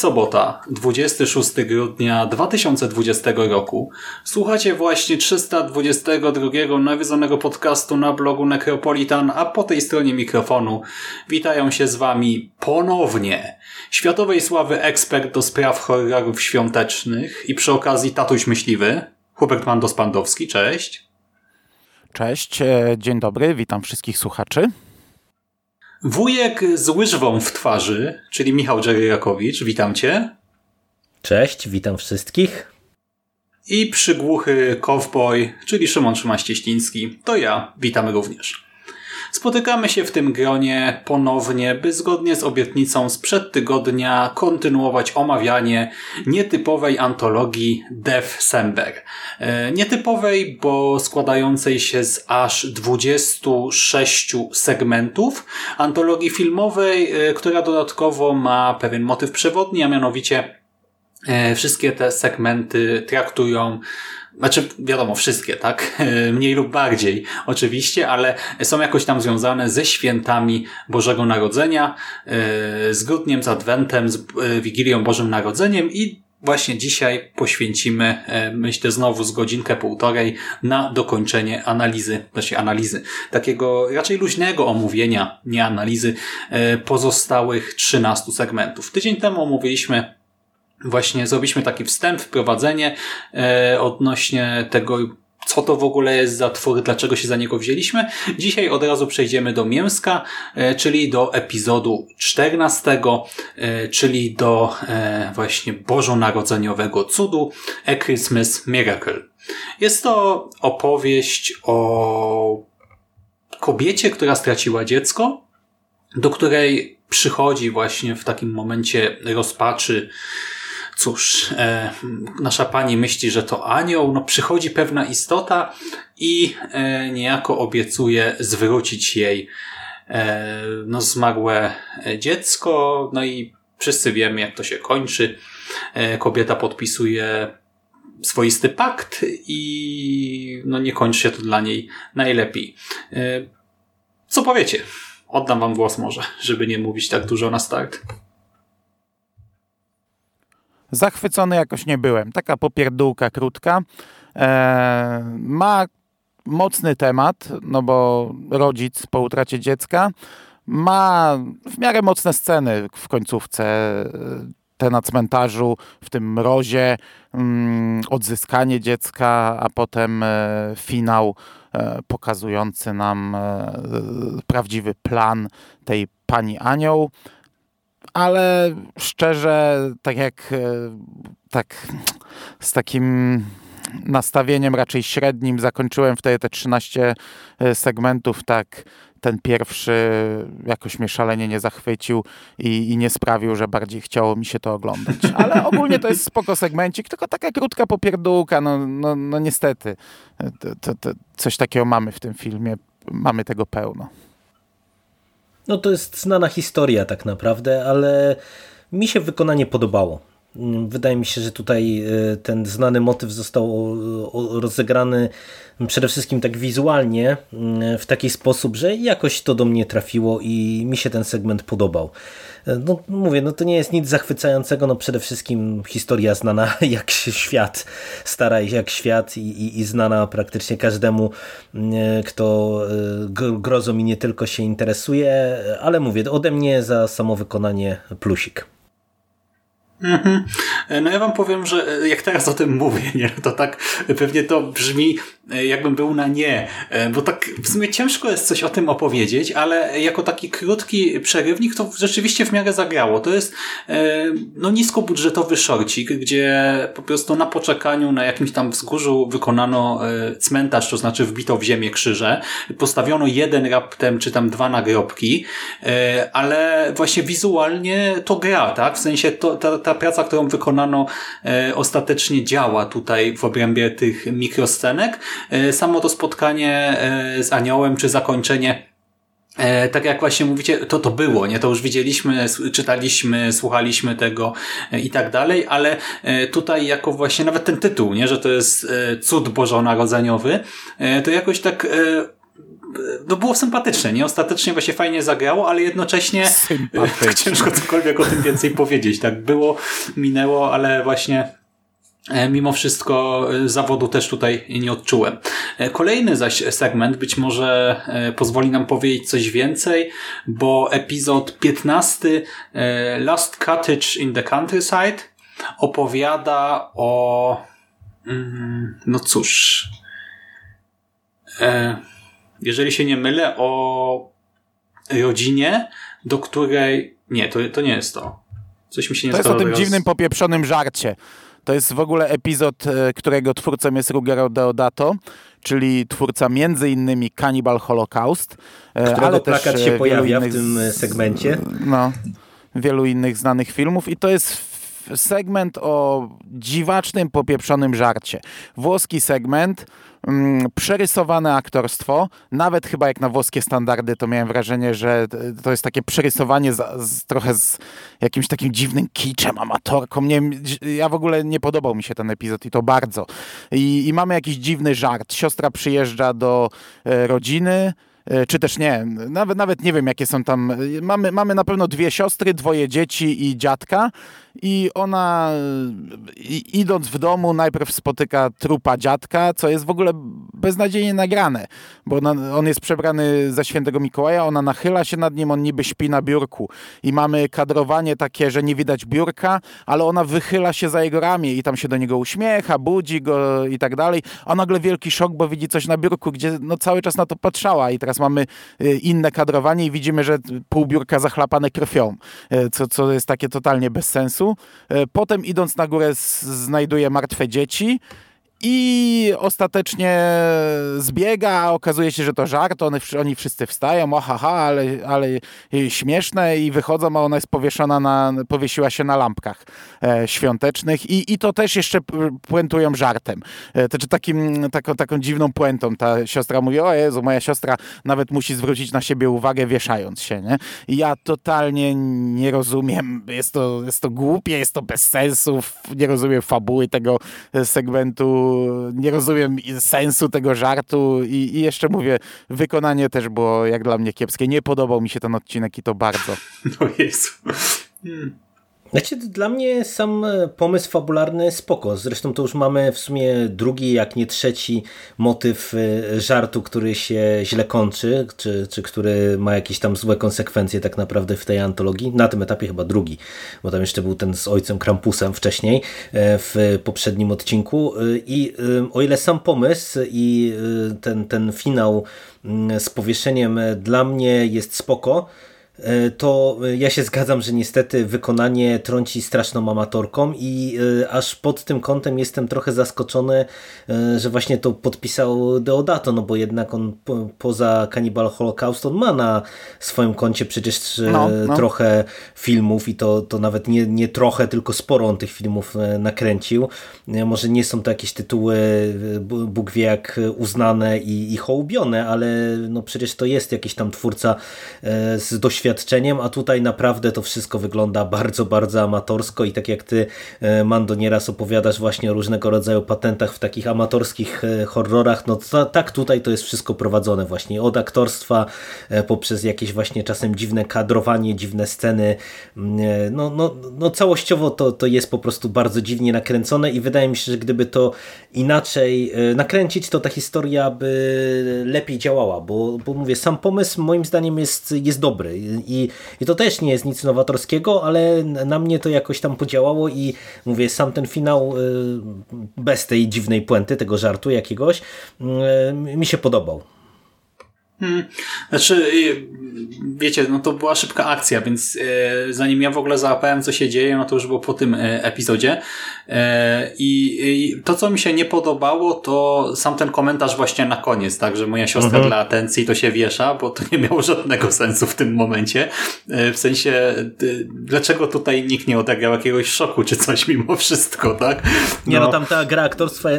Sobota, 26 grudnia 2020 roku. Słuchacie właśnie 322 nawiedzonego podcastu na blogu Necropolitan, a po tej stronie mikrofonu witają się z wami ponownie światowej sławy ekspert do spraw horrorów świątecznych i przy okazji tatuś myśliwy, Hubert Mandos-Pandowski, cześć. Cześć, e, dzień dobry, witam wszystkich słuchaczy. Wujek z łyżwą w twarzy, czyli Michał Dżeryrakowicz, witam cię. Cześć, witam wszystkich. I przygłuchy cowboy, czyli Szymon Szymaś-Cieśliński, to ja, witam również. Spotykamy się w tym gronie ponownie, by zgodnie z obietnicą sprzed tygodnia kontynuować omawianie nietypowej antologii December. E, nietypowej, bo składającej się z aż 26 segmentów antologii filmowej, e, która dodatkowo ma pewien motyw przewodni, a mianowicie e, wszystkie te segmenty traktują znaczy, wiadomo, wszystkie, tak? Mniej lub bardziej, oczywiście, ale są jakoś tam związane ze świętami Bożego Narodzenia, e, z grudniem, z Adwentem, z e, Wigilią Bożym Narodzeniem i właśnie dzisiaj poświęcimy, e, myślę, znowu z godzinkę, półtorej na dokończenie analizy, znaczy analizy, takiego raczej luźnego omówienia, nie analizy, pozostałych 13 segmentów. Tydzień temu omówiliśmy właśnie zrobiliśmy taki wstęp, wprowadzenie e, odnośnie tego, co to w ogóle jest za twór, dlaczego się za niego wzięliśmy. Dzisiaj od razu przejdziemy do mięska, e, czyli do epizodu 14, e, czyli do właśnie bożonarodzeniowego cudu A Christmas Miracle. Jest to opowieść o kobiecie, która straciła dziecko, do której przychodzi właśnie w takim momencie rozpaczy cóż, e, nasza pani myśli, że to anioł, no przychodzi pewna istota i e, niejako obiecuje zwrócić jej e, no zmarłe dziecko, no i wszyscy wiemy jak to się kończy. E, kobieta podpisuje swoisty pakt i no nie kończy się to dla niej najlepiej. E, co powiecie? Oddam wam głos może, żeby nie mówić tak dużo na start. Zachwycony jakoś nie byłem. Taka popierdółka krótka. E, ma mocny temat, no bo rodzic po utracie dziecka ma w miarę mocne sceny w końcówce. Te na cmentarzu, w tym mrozie, mm, odzyskanie dziecka, a potem e, finał e, pokazujący nam e, prawdziwy plan tej pani anioł ale szczerze, tak jak e, tak z takim nastawieniem raczej średnim zakończyłem wtedy te 13 e, segmentów, tak ten pierwszy jakoś mnie szalenie nie zachwycił i, i, nie sprawił, że bardziej chciało mi się to oglądać. Ale ogólnie to jest spoko segmencik, tylko taka krótka popierdółka, no, no, no niestety. E, to, to, to coś takiego mamy w tym filmie, mamy tego pełno. No to jest znana historia tak naprawdę, ale mi się wykonanie podobało. Wydaje mi się, że tutaj e, ten znany motyw został rozegrany przede wszystkim tak wizualnie, mm, w taki sposób, że jakoś to do mnie trafiło i mi się ten segment podobał. E, no mówię, no to nie jest nic zachwycającego, no przede wszystkim historia znana jak świat, stara jak świat i, i, i znana praktycznie każdemu, mm, e, kto grozą i nie tylko się interesuje, ale mówię, ode mnie za samo wykonanie plusik. Mhm. No ja wam powiem, że jak teraz o tym mówię, nie, to tak pewnie to brzmi jakbym był na nie, bo tak w sumie ciężko jest coś o tym opowiedzieć, ale jako taki krótki przerywnik to rzeczywiście w miarę zagrało. To jest no niskobudżetowy szorcik, gdzie po prostu na poczekaniu na jakimś tam wzgórzu wykonano cmentarz, to znaczy wbito w ziemię krzyże, postawiono jeden raptem czy tam dwa nagrobki, ale właśnie wizualnie to gra, tak? W sensie to, ta, ta praca, którą wykonano e, ostatecznie działa tutaj w obrębie tych mikroscenek. E, samo to spotkanie e, z aniołem, czy zakończenie tak jak właśnie mówicie, to to było, nie? To już widzieliśmy, czytaliśmy, słuchaliśmy tego i tak dalej, ale tutaj jako właśnie nawet ten tytuł, nie? Że to jest cud bożonarodzeniowy, to jakoś tak no było sympatyczne, nie? Ostatecznie właśnie fajnie zagrało, ale jednocześnie tak ciężko cokolwiek o tym więcej powiedzieć. Tak było, minęło, ale właśnie e, mimo wszystko e, zawodu też tutaj nie odczułem. E, kolejny zaś segment być może pozwoli nam powiedzieć coś więcej, bo epizod 15 Last Cottage in the Countryside opowiada o mm, no cóż jeżeli się nie mylę, o rodzinie, do której... Nie, to, to nie jest to. Coś mi się nie To jest o tym dziwnym, popieprzonym żarcie. To jest w ogóle epizod, e, którego twórcą jest Ruggero Deodato, czyli twórca między innymi Cannibal Holocaust. E, Którego ale plakat też się pojawia w tym segmencie. No, wielu innych znanych filmów i to jest segment o dziwacznym, popieprzonym żarcie. Włoski segment, mm, przerysowane aktorstwo, nawet chyba jak na włoskie standardy, to miałem wrażenie, że to jest takie przerysowanie z, trochę z jakimś takim dziwnym kiczem, amatorką. Nie, ja w ogóle nie podobał mi się ten epizod i to bardzo. I, i mamy jakiś dziwny żart. Siostra przyjeżdża do e, rodziny, E, czy też nie, nawet, nawet nie wiem jakie są tam, mamy, mamy na pewno dwie siostry, dwoje dzieci i dziadka i ona i, idąc w domu najpierw spotyka trupa dziadka, co jest w ogóle beznadziejnie nagrane, bo on jest przebrany za świętego Mikołaja, ona nachyla się nad nim, on niby śpi na biurku. I mamy kadrowanie takie, że nie widać biurka, ale ona wychyla się za jego ramię i tam się do niego uśmiecha, budzi go i tak dalej, a nagle wielki szok, bo widzi coś na biurku, gdzie no cały czas na to patrzała. I teraz mamy y, inne kadrowanie i widzimy, że pół biurka zachlapane krwią, y, co, co jest takie totalnie bez sensu. Y, potem idąc na górę znajduje martwe dzieci, i ostatecznie zbiega, okazuje się, że to żart, one, oni wszyscy wstają, ohaha, ale, ale śmieszne i wychodzą, a ona jest powieszona na, powiesiła się na lampkach e, świątecznych i, i to też jeszcze puentują żartem. E, to, takim, taką, taką dziwną puentą ta siostra mówi, o Jezu, moja siostra nawet musi zwrócić na siebie uwagę wieszając się, nie? I ja totalnie nie rozumiem, jest to, jest to głupie, jest to bez sensu, nie rozumiem fabuły tego segmentu nie rozumiem sensu tego żartu i, i, jeszcze mówię, wykonanie też było jak dla mnie kiepskie. Nie podobał mi się ten odcinek i to bardzo. No Jezu. Hmm. Znaczy, dla mnie sam e, pomysł fabularny spoko. Zresztą to już mamy w sumie drugi, jak nie trzeci motyw e, żartu, który się źle kończy, czy, czy który ma jakieś tam złe konsekwencje tak naprawdę w tej antologii. Na tym etapie chyba drugi, bo tam jeszcze był ten z ojcem Krampusem wcześniej e, w poprzednim odcinku. I o ile sam pomysł i ten, ten finał mm, z powieszeniem dla mnie jest spoko, to ja się zgadzam, że niestety wykonanie trąci straszną amatorką i e, aż pod tym kątem jestem trochę zaskoczony, e, że właśnie to podpisał Deodato, no bo jednak on poza Cannibal Holocaust on ma na swoim koncie przecież no, no. trochę filmów i to, to nawet nie, nie trochę, tylko sporo on tych filmów nakręcił. Może nie są to jakieś tytuły Bóg wie jak uznane i, i hołubione, ale no przecież to jest jakiś tam twórca z doświadczeniem doświadczeniem, a tutaj naprawdę to wszystko wygląda bardzo, bardzo amatorsko i tak jak ty, e, Mando, nieraz opowiadasz właśnie o różnego rodzaju patentach w takich amatorskich e, horrorach, no to, tak tutaj to jest wszystko prowadzone właśnie od aktorstwa e, poprzez jakieś właśnie czasem dziwne kadrowanie, dziwne sceny, mm, no, no, no całościowo to, to jest po prostu bardzo dziwnie nakręcone i wydaje mi się, że gdyby to inaczej nakręcić, to ta historia by lepiej działała, bo, bo mówię, sam pomysł moim zdaniem jest, jest dobry I, I to też nie jest nic nowatorskiego, ale na mnie to jakoś tam podziałało i mówię, sam ten finał bez tej dziwnej puenty, tego żartu jakiegoś, mi się podobał. Hmm. Znaczy, y, wiecie, no to była szybka akcja, więc e, zanim ja w ogóle załapałem, co się dzieje, no to już było po tym e, epizodzie. E, i, to, co mi się nie podobało, to sam ten komentarz właśnie na koniec, tak, że moja siostra mhm. dla atencji to się wiesza, bo to nie miało żadnego sensu w tym momencie. w sensie, dlaczego tutaj nikt nie odegrał jakiegoś szoku, czy coś mimo wszystko, tak? No. Nie, no tam ta gra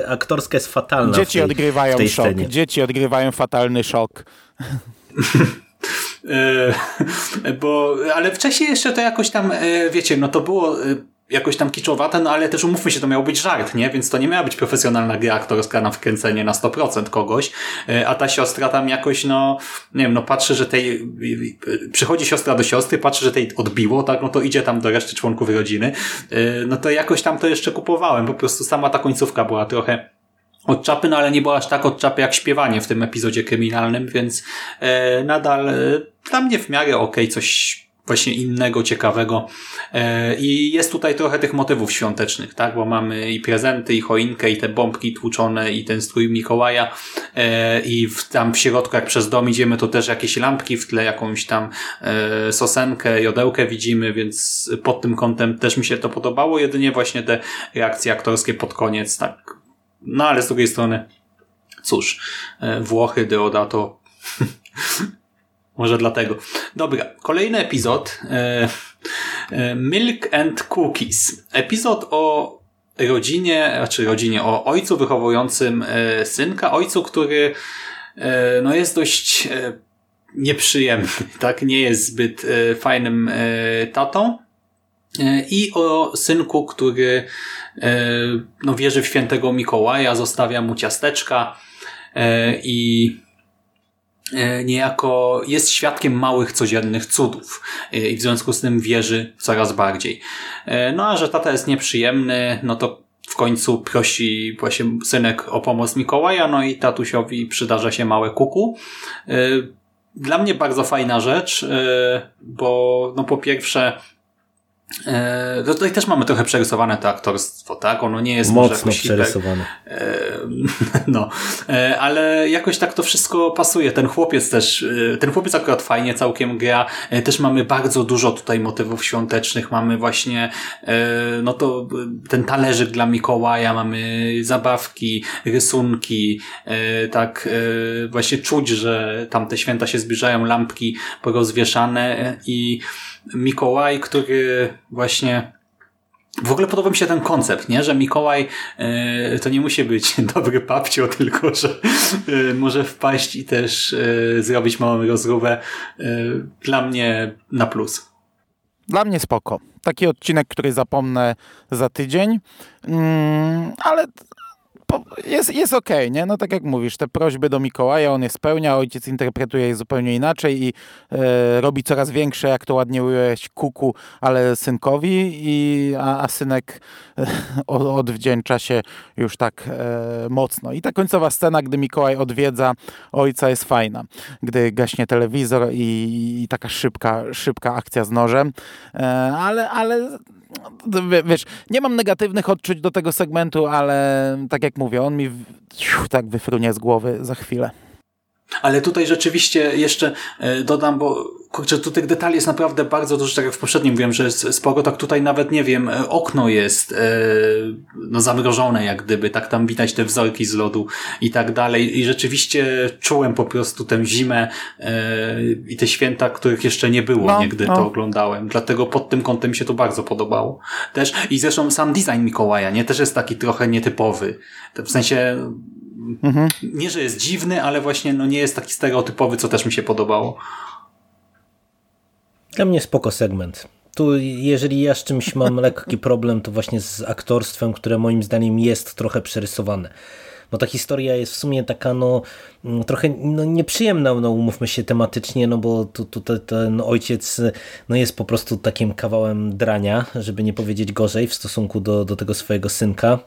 aktorska jest fatalna. Dzieci tej, odgrywają szok. Scenie. Dzieci odgrywają fatalny szok. E, bo, ale wcześniej jeszcze to jakoś tam, e, wiecie, no to było e, jakoś tam kiczowate, no ale też umówmy się, to miał być żart, nie? Więc to nie miała być profesjonalna gra aktorska na wkręcenie na 100% kogoś, a ta siostra tam jakoś, no, nie wiem, no patrzy, że tej, przychodzi siostra do siostry, patrzy, że tej odbiło, tak, no to idzie tam do reszty członków rodziny, no to jakoś tam to jeszcze kupowałem, po prostu sama ta końcówka była trochę od czapy, no ale nie było aż tak od czapy jak śpiewanie w tym epizodzie kryminalnym, więc e, nadal e, dla mnie w miarę okej, okay, coś właśnie innego, ciekawego. E, I jest tutaj trochę tych motywów świątecznych, tak? Bo mamy i prezenty, i choinkę, i te bombki tłuczone, i ten strój Mikołaja. E, I w, tam w środku, jak przez dom idziemy, to też jakieś lampki w tle, jakąś tam e, sosenkę, jodełkę widzimy, więc pod tym kątem też mi się to podobało. Jedynie właśnie te reakcje aktorskie pod koniec, tak no ale z drugiej strony, cóż, e, Włochy, Deodato, może dlatego. Dobra, kolejny epizod. E, e, Milk and Cookies. Epizod o rodzinie, znaczy rodzinie, o ojcu wychowującym synka, ojcu, który no jest dość nieprzyjemny, tak? Nie jest zbyt fajnym tatą. I o synku, który no, wierzy w świętego Mikołaja, zostawia mu ciasteczka e, i e, niejako jest świadkiem małych codziennych cudów i w związku z tym wierzy coraz bardziej. No a że tata jest nieprzyjemny, no to w końcu prosi właśnie synek o pomoc Mikołaja, no i tatusiowi przydarza się małe kuku. Dla mnie bardzo fajna rzecz, bo no po pierwsze E, to tutaj też mamy trochę przerysowane to aktorstwo, tak? Ono nie jest mocno przerysowane. E, no, e, ale jakoś tak to wszystko pasuje. Ten chłopiec też, ten chłopiec akurat fajnie całkiem gra. Też mamy bardzo dużo tutaj motywów świątecznych. Mamy właśnie, no to ten talerzyk dla Mikołaja, mamy zabawki, rysunki, tak właśnie czuć, że tam te święta się zbliżają, lampki porozwieszane i Mikołaj, który właśnie w ogóle podoba mi się ten koncept, nie? że Mikołaj e, to nie musi być dobry papcio, tylko że e, może wpaść i też e, zrobić małą rozróbę. E, dla mnie na plus. Dla mnie spoko. Taki odcinek, który zapomnę za tydzień, mm, ale jest, jest okej, okay, nie? No tak jak mówisz, te prośby do Mikołaja on je spełnia, ojciec interpretuje je zupełnie inaczej i e, robi coraz większe, jak to ładnie ująłeś, kuku, ale synkowi, i, a, a synek e, odwdzięcza się już tak e, mocno. I ta końcowa scena, gdy Mikołaj odwiedza ojca jest fajna. Gdy gaśnie telewizor i, i taka szybka, szybka akcja z nożem, e, ale, ale wiesz, nie mam negatywnych odczuć do tego segmentu, ale tak jak mówię, on mi tak wyfrunie z głowy za chwilę. Ale tutaj rzeczywiście jeszcze e, dodam, bo kurczę, tu tych detali jest naprawdę bardzo dużo, tak jak w poprzednim wiem, że jest sporo, tak tutaj nawet, nie wiem, e, okno jest e, no zamrożone jak gdyby, tak tam widać te wzorki z lodu i tak dalej i rzeczywiście czułem po prostu tę zimę i te święta, których jeszcze nie było, no, gdy no. to oglądałem. Dlatego pod tym kątem mi się to bardzo podobało. Też i zresztą sam design Mikołaja, nie, też jest taki trochę nietypowy. W sensie Mhm. Nie, że jest dziwny, ale właśnie no, nie jest taki stereotypowy, co też mi się podobało. Dla mnie spoko segment. Tu, jeżeli ja z czymś mam lekki problem, to właśnie z aktorstwem, które moim zdaniem jest trochę przerysowane. Bo ta historia jest w sumie taka, no, mm, trochę no, nieprzyjemna, no, umówmy się tematycznie, no bo tu, tu ten ojciec no, jest po prostu takim kawałem drania, żeby nie powiedzieć gorzej, w stosunku do, do tego swojego synka.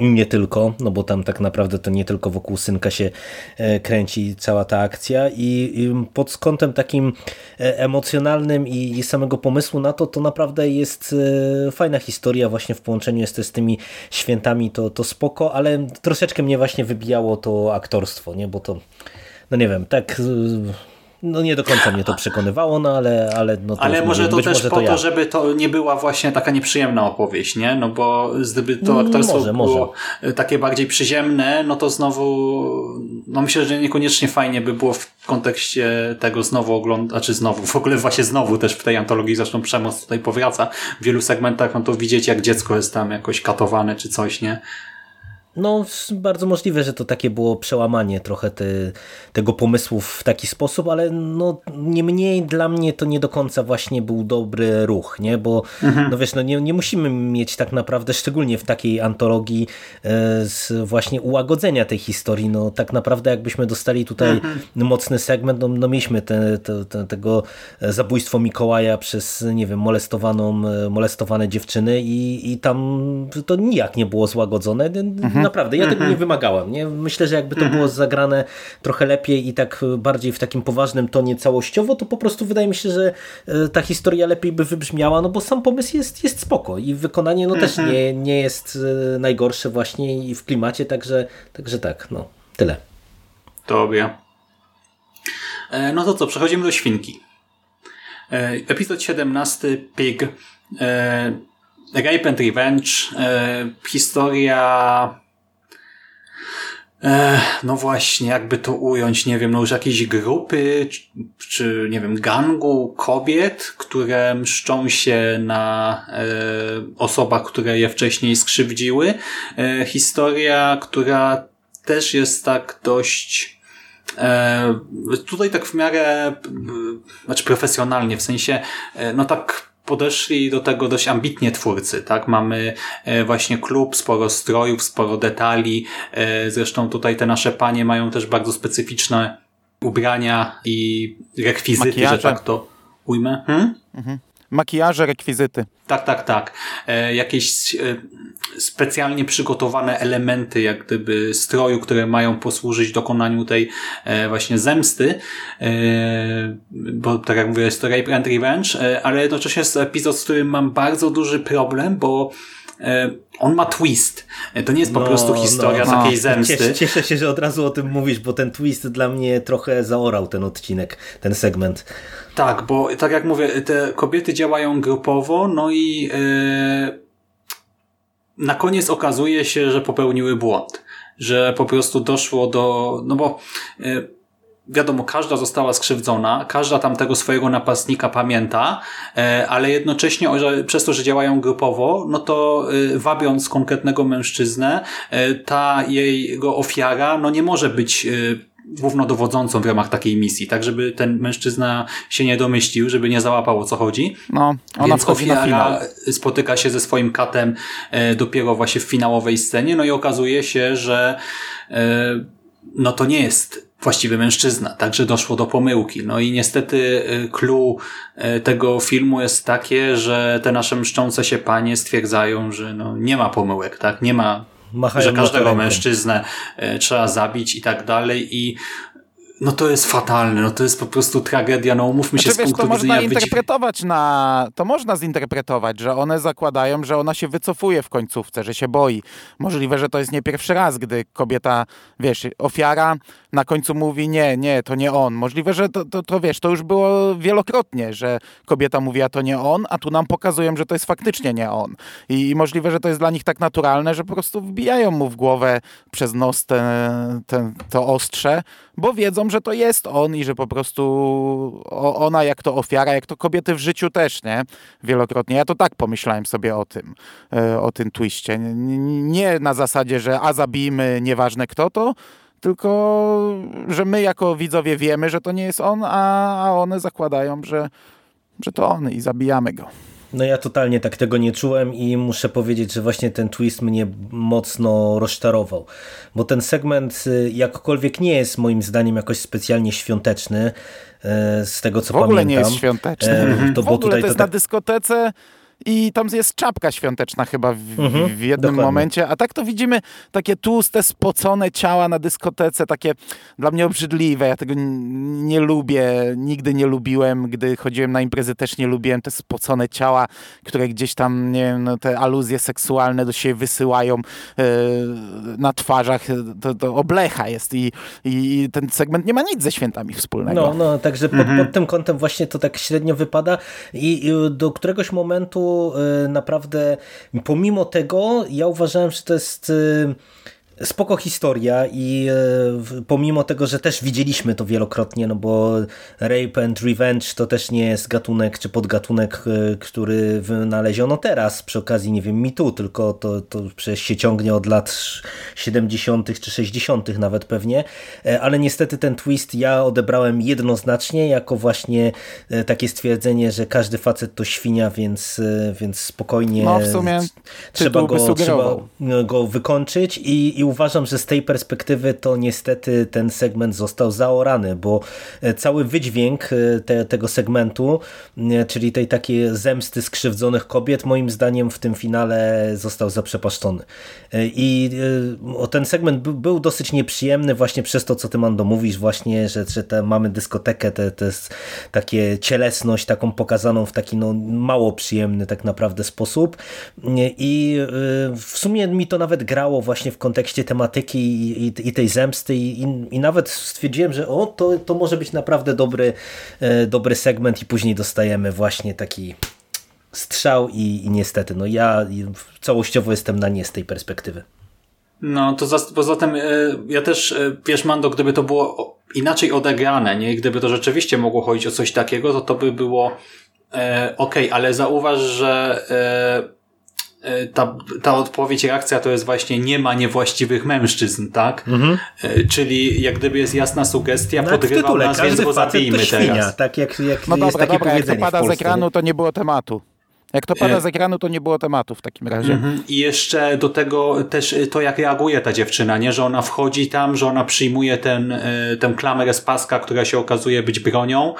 Nie tylko, no bo tam tak naprawdę to nie tylko wokół synka się e, kręci cała ta akcja i, pod kątem takim e, emocjonalnym i, i, samego pomysłu na to, to naprawdę jest e, fajna historia właśnie w połączeniu jest z tymi świętami, to, to spoko, ale troszeczkę mnie właśnie wybijało to aktorstwo, nie, bo to no nie wiem, tak no nie do końca mnie to przekonywało, no ale, ale no to Ale może to też może po to, ja. żeby to nie była właśnie taka nieprzyjemna opowieść, nie? No bo gdyby to Mm, aktorstwo może, było takie bardziej przyziemne, no to znowu, no myślę, że niekoniecznie fajnie by było w kontekście tego znowu oglądać, znaczy znowu, w ogóle właśnie znowu też w tej antologii zresztą przemoc tutaj powraca. W wielu segmentach no to widzieć jak dziecko jest tam jakoś katowane czy coś, nie? No, bardzo możliwe, że to takie było przełamanie trochę te, tego pomysłu w taki sposób, ale no, niemniej dla mnie to nie do końca właśnie był dobry ruch, nie? Bo mhm. no wiesz, no nie, nie musimy mieć tak naprawdę, szczególnie w takiej antologii e, z właśnie ułagodzenia tej historii, no tak naprawdę jakbyśmy dostali tutaj mhm. mocny segment, no, no mieliśmy te, te, te, tego zabójstwo Mikołaja przez, nie wiem, molestowaną, e, molestowane dziewczyny i, i tam to nijak nie było złagodzone. Mhm naprawdę, ja tego nie mhm. wymagałem. Nie? Myślę, że jakby to było mhm. zagrane trochę lepiej i tak bardziej w takim poważnym tonie całościowo, to po prostu wydaje mi się, że e, ta historia lepiej by wybrzmiała, no bo sam pomysł jest, jest spoko i wykonanie no też mhm. nie, nie jest e, najgorsze właśnie i w klimacie, także, także tak, no tyle. Dobra. E, no to co, przechodzimy do świnki. Epizod 17, Pig. Rape and Revenge. Historia no właśnie, jakby to ująć, nie wiem, no już jakieś grupy, czy, czy nie wiem, gangu kobiet, które mszczą się na e, osobach, które je wcześniej skrzywdziły. E, historia, która też jest tak dość e, tutaj tak w miarę, e, znaczy profesjonalnie, w sensie, e, no tak podeszli do tego dość ambitnie twórcy, tak? Mamy e, właśnie klub, sporo strojów, sporo detali. E, zresztą tutaj te nasze panie mają też bardzo specyficzne ubrania i rekwizyty, Makijaże. że tak to ujmę. Hmm? Mhm. Makijaże, rekwizyty. Tak, tak, tak. E, jakieś e, specjalnie przygotowane elementy, jak gdyby stroju, które mają posłużyć dokonaniu tej e, właśnie zemsty, e, bo tak jak mówię, jest to Rape and Revenge, e, ale jednocześnie jest to epizod, z którym mam bardzo duży problem, bo on ma twist. To nie jest po no, prostu historia no, takiej no. zemsty. Cieszę, cieszę, się, że od razu o tym mówisz, bo ten twist dla mnie trochę zaorał ten odcinek, ten segment. Tak, bo tak jak mówię, te kobiety działają grupowo, no i yy, na koniec okazuje się, że popełniły błąd. Że po prostu doszło do, no bo yy, wiadomo, każda została skrzywdzona, każda tam tego swojego napastnika pamięta, e, ale jednocześnie przez to, że działają grupowo, no to wabiąc konkretnego mężczyznę, ta jego ofiara, no nie może być głównodowodzącą w ramach takiej misji, tak żeby ten mężczyzna się nie domyślił, żeby nie załapał o co chodzi. No, ona Więc ofiara na finał. spotyka się ze swoim katem e, dopiero właśnie w finałowej scenie, no i okazuje się, że e, no to nie jest właściwy mężczyzna, także doszło do pomyłki. No i niestety e, clue e, tego filmu jest takie, że te nasze mszczące się panie stwierdzają, że no nie ma pomyłek, tak? Nie ma Machają że każdego mężczyznę e, trzeba zabić i tak dalej i no to jest fatalne, no to jest po prostu tragedia, no umówmy się znaczy, z wiesz, punktu to można interpretować na, to można zinterpretować, że one zakładają, że ona się wycofuje w końcówce, że się boi. Możliwe, że to jest nie pierwszy raz, gdy kobieta, wiesz, ofiara na końcu mówi nie, nie, to nie on. Możliwe, że to, to, to wiesz, to już było wielokrotnie, że kobieta mówiła to nie on, a tu nam pokazują, że to jest faktycznie nie on. I, i możliwe, że to jest dla nich tak naturalne, że po prostu wbijają mu w głowę przez nos ten, ten, to ostrze, bo wiedzą, że to jest on i że po prostu ona jak to ofiara, jak to kobiety w życiu też, nie? Wielokrotnie. Ja to tak pomyślałem sobie o tym, e, o tym twiście. Nie na zasadzie, że a zabijmy, nieważne kto to, tylko że my jako widzowie wiemy, że to nie jest on, a one zakładają, że, że to on i zabijamy go. No ja totalnie tak tego nie czułem i muszę powiedzieć, że właśnie ten twist mnie mocno rozczarował. Bo ten segment y, jakkolwiek nie jest moim zdaniem jakoś specjalnie świąteczny, y, z tego co w ogóle pamiętam. nie jest świąteczny. To, w ogóle to jest tak... na dyskotece i tam jest czapka świąteczna chyba w, Mhm, w jednym dokładnie. momencie, a tak to widzimy takie tłuste, spocone ciała na dyskotece, takie dla mnie obrzydliwe, ja tego nie lubię, nigdy nie lubiłem, gdy chodziłem na imprezy też nie lubiłem, te spocone ciała, które gdzieś tam, nie wiem, no, te aluzje seksualne do siebie wysyłają e, na twarzach, to, to oblecha jest. I, i ten segment nie ma nic ze świętami wspólnego. No, no, także pod, pod tym kątem właśnie to tak średnio wypada. I, i do któregoś momentu naprawdę pomimo tego ja uważałem, że to jest y, spoko historia i e, pomimo tego, że też widzieliśmy to wielokrotnie, no bo Rape and Revenge to też nie jest gatunek czy podgatunek, e, który wynaleziono teraz przy okazji, nie wiem, mitu, tylko to, to przecież się ciągnie od lat 70. czy 60. nawet pewnie, E, ale niestety ten twist ja odebrałem jednoznacznie jako właśnie takie stwierdzenie, że każdy facet to świnia, więc, więc spokojnie No, w sumie trzeba go, trzeba go wykończyć i, i uważam, że z tej perspektywy to niestety ten segment został zaorany, bo e, cały wydźwięk e, te, tego segmentu, e, czyli tej takiej zemsty skrzywdzonych kobiet, moim zdaniem w tym finale został zaprzepaszczony. I ten segment był, dosyć nieprzyjemny właśnie przez to, co ty Mando mówisz właśnie, że, że te, mamy dyskotekę, te, jest takie cielesność taką pokazaną w taki no, mało przyjemny tak naprawdę sposób i w sumie mi to nawet grało właśnie w kontekście tematyki i, i, i tej zemsty i, i, nawet stwierdziłem, że o, to, to może być naprawdę dobry, e, dobry segment i później dostajemy właśnie taki strzał i, niestety, no ja całościowo jestem na nie z tej perspektywy. No, to za, poza tym e, ja też, e, wiesz Mando, gdyby to było inaczej odegrane, nie? Gdyby to rzeczywiście mogło chodzić o coś takiego, to to by było e, okej, ale zauważ, że e, ta, ta odpowiedź, reakcja to jest właśnie nie ma niewłaściwych mężczyzn, tak? E, czyli jak gdyby jest jasna sugestia, No podrywał tytule, nas, więc go zabijmy to świnia, teraz. tak jak, jak No jest dobra, takie dobra, jak to pada z ekranu, nie? to nie było tematu. Jak to pada E. z ekranu, to nie było tematu w takim razie. Mhm. I jeszcze do tego też y, to, jak reaguje ta dziewczyna, nie? Że ona wchodzi tam, że ona przyjmuje ten, y, tę klamerę z paska, która się okazuje być bronią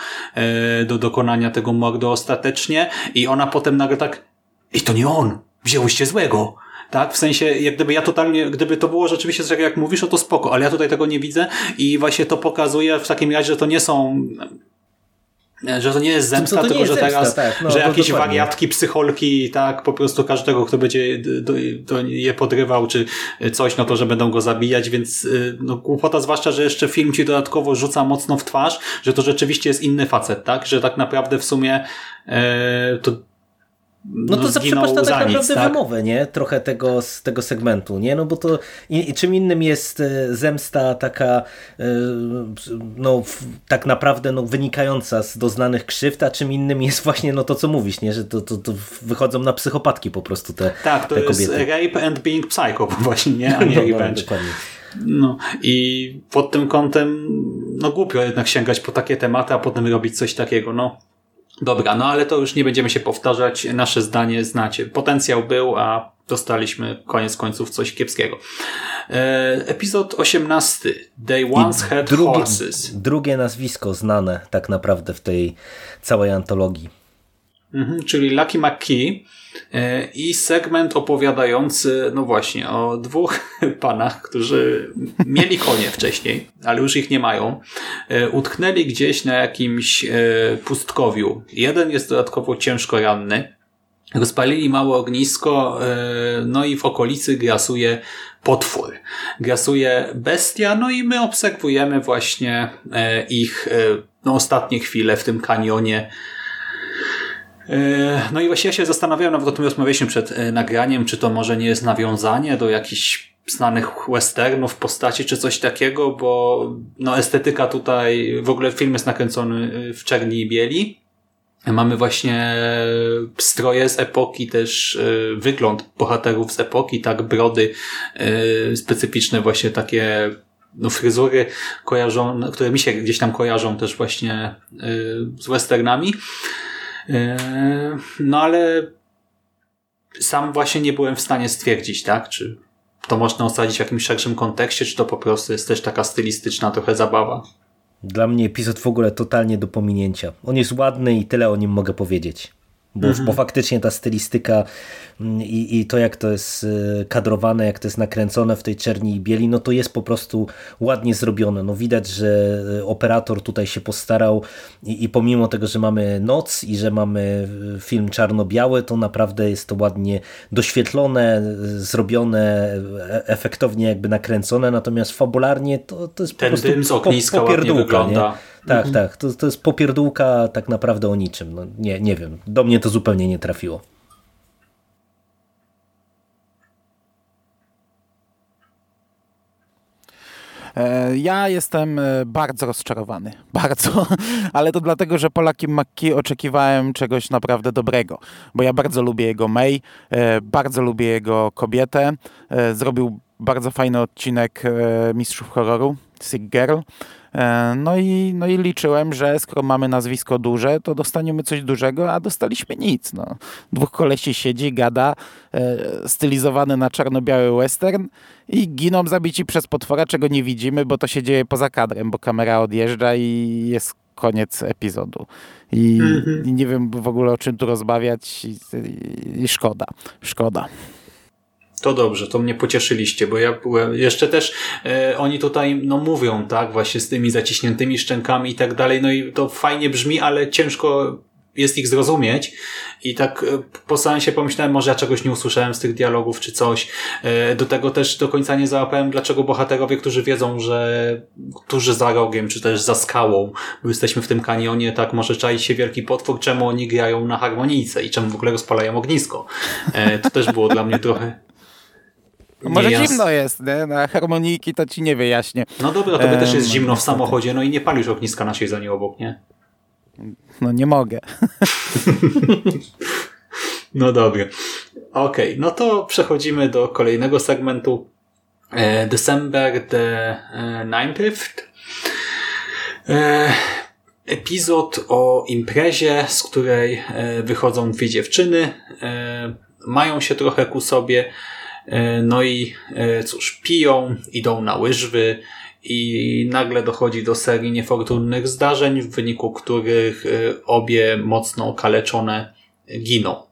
y, do dokonania tego mordu ostatecznie i ona potem nagle tak i to nie on, wzięłyście złego. Tak, w sensie, jak gdyby ja totalnie, gdyby to było rzeczywiście tak jak mówisz, no to spoko, ale ja tutaj tego nie widzę i właśnie to pokazuje w takim razie, że to nie są że to nie jest zemsta, to nie tylko że zemsta, teraz, tak, no, że to jakieś dokładnie. wariatki, psycholki, tak, po prostu każdego, kto będzie do, do je podrywał, czy coś, no to, że będą go zabijać, więc y, no głupota, zwłaszcza, że jeszcze film ci dodatkowo rzuca mocno w twarz, że to rzeczywiście jest inny facet, tak, że tak naprawdę w sumie e, to No to zginął zaprzepasz za tak naprawdę tak? wymowę, nie? Trochę tego, z tego segmentu, nie? No bo to i, i czym innym jest e, zemsta taka e, no tak naprawdę no, wynikająca z doznanych krzywd, a czym innym jest właśnie no to, co mówisz, nie? Że to, to, to wychodzą na psychopatki po prostu te, Tak, to te jest kobiety. rape and being psycho właśnie, nie? A nie No, no, revenge. dokładnie. No i pod tym kątem, no głupio jednak sięgać po takie tematy, a potem robić coś takiego, no. Dobra, no ale to już nie będziemy się powtarzać. Nasze zdanie znacie. Potencjał był, a dostaliśmy koniec końców coś kiepskiego. E, epizod 18. They once had drugie, horses. drugie nazwisko znane tak naprawdę w tej całej antologii. Mhm, czyli Lucky McKee i segment opowiadający, no właśnie, o dwóch panach, którzy mieli konie wcześniej, ale już ich nie mają. E, Utknęli gdzieś na jakimś e, pustkowiu. Jeden jest dodatkowo ciężko ranny. Rozpalili małe ognisko, e, no i w okolicy grasuje potwór. Grasuje bestia, no i my obserwujemy właśnie e, ich e, no, ostatnie chwile w tym kanionie, E, No i właśnie ja się zastanawiałem, nawet o tym rozmawialiśmy przed e, nagraniem, czy to może nie jest nawiązanie do jakichś znanych westernów, postaci, czy coś takiego, bo no estetyka tutaj, w ogóle film jest nakręcony e, w czerni i bieli. Mamy właśnie stroje z epoki, też e, wygląd bohaterów z epoki, tak, brody e, specyficzne, właśnie takie no, fryzury kojarzą, które mi się gdzieś tam kojarzą też właśnie e, z westernami. E, No ale sam właśnie nie byłem w stanie stwierdzić, tak? Czy to można osadzić w jakimś szerszym kontekście, czy to po prostu jest też taka stylistyczna trochę zabawa. Dla mnie epizod w ogóle totalnie do pominięcia. On jest ładny i tyle o nim mogę powiedzieć. Bo, bo faktycznie ta stylistyka mm, i, i to jak to jest y, kadrowane, jak to jest nakręcone w tej czerni i bieli, no to jest po prostu ładnie zrobione. No widać, że y, operator tutaj się postarał i, i pomimo tego, że mamy noc i że mamy y, film czarno-biały, to naprawdę jest to ładnie doświetlone, zrobione, e, efektownie jakby nakręcone, natomiast fabularnie to, to jest po Ten prostu dym z ogniska po, ładnie wygląda. Nie? Tak, tak. To, to jest popierdółka tak naprawdę o niczym. No, nie, nie wiem. Do mnie to zupełnie nie trafiło. E, Ja jestem e, bardzo rozczarowany. Bardzo. Ale to dlatego, że po Lucky McKee oczekiwałem czegoś naprawdę dobrego. Bo ja bardzo lubię jego May, e, bardzo lubię jego kobietę. Zrobił bardzo fajny odcinek Mistrzów Horroru, Sick Girl. E, No i, no i liczyłem, że skoro mamy nazwisko duże, to dostaniemy coś dużego, a dostaliśmy nic. No. Dwóch kolesi siedzi, gada, e, stylizowany na czarno-biały western i giną zabici przez potwora, czego nie widzimy, bo to się dzieje poza kadrem, bo kamera odjeżdża i jest koniec epizodu. I, i nie wiem w ogóle o czym tu rozmawiać i, i, i szkoda, szkoda. To dobrze, to mnie pocieszyliście, bo ja byłem, jeszcze też e, oni tutaj no mówią, tak, właśnie z tymi zaciśniętymi szczękami i tak dalej, no i to fajnie brzmi, ale ciężko jest ich zrozumieć i tak e, po seansie pomyślałem, może ja czegoś nie usłyszałem z tych dialogów czy coś. E, do tego też do końca nie załapałem, dlaczego bohaterowie, którzy wiedzą, że którzy za rogiem, czy też za skałą, bo jesteśmy w tym kanionie, tak, może czaić się wielki potwór, czemu oni grają na harmonijce i czemu w ogóle rozpalają ognisko. E, to też było dla mnie trochę No może zimno jest, nie? na harmonijki to ci nie wyjaśnię. No dobra, tobie też jest zimno w samochodzie, no i nie palisz ogniska na siedzeniu obok, nie? No nie mogę. No dobra. Okej, no to przechodzimy do kolejnego segmentu. E, December the e, 9th. E, epizod o imprezie, z której e, wychodzą dwie dziewczyny. E, mają się trochę ku sobie. E, no i e, cóż, piją, idą na łyżwy i nagle dochodzi do serii niefortunnych zdarzeń, w wyniku których e, obie mocno okaleczone giną.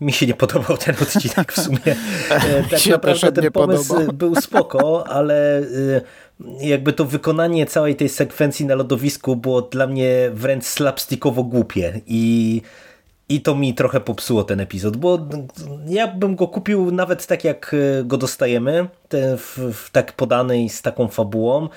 Mi się nie podobał ten odcinek w sumie. Tak naprawdę nie ten pomysł podobał. był spoko, ale jakby to wykonanie całej tej sekwencji na lodowisku było dla mnie wręcz slapstickowo głupie i i to mi trochę popsuło ten epizod, bo ja bym go kupił nawet tak jak y, go dostajemy, w, w tak podany i z taką fabułą,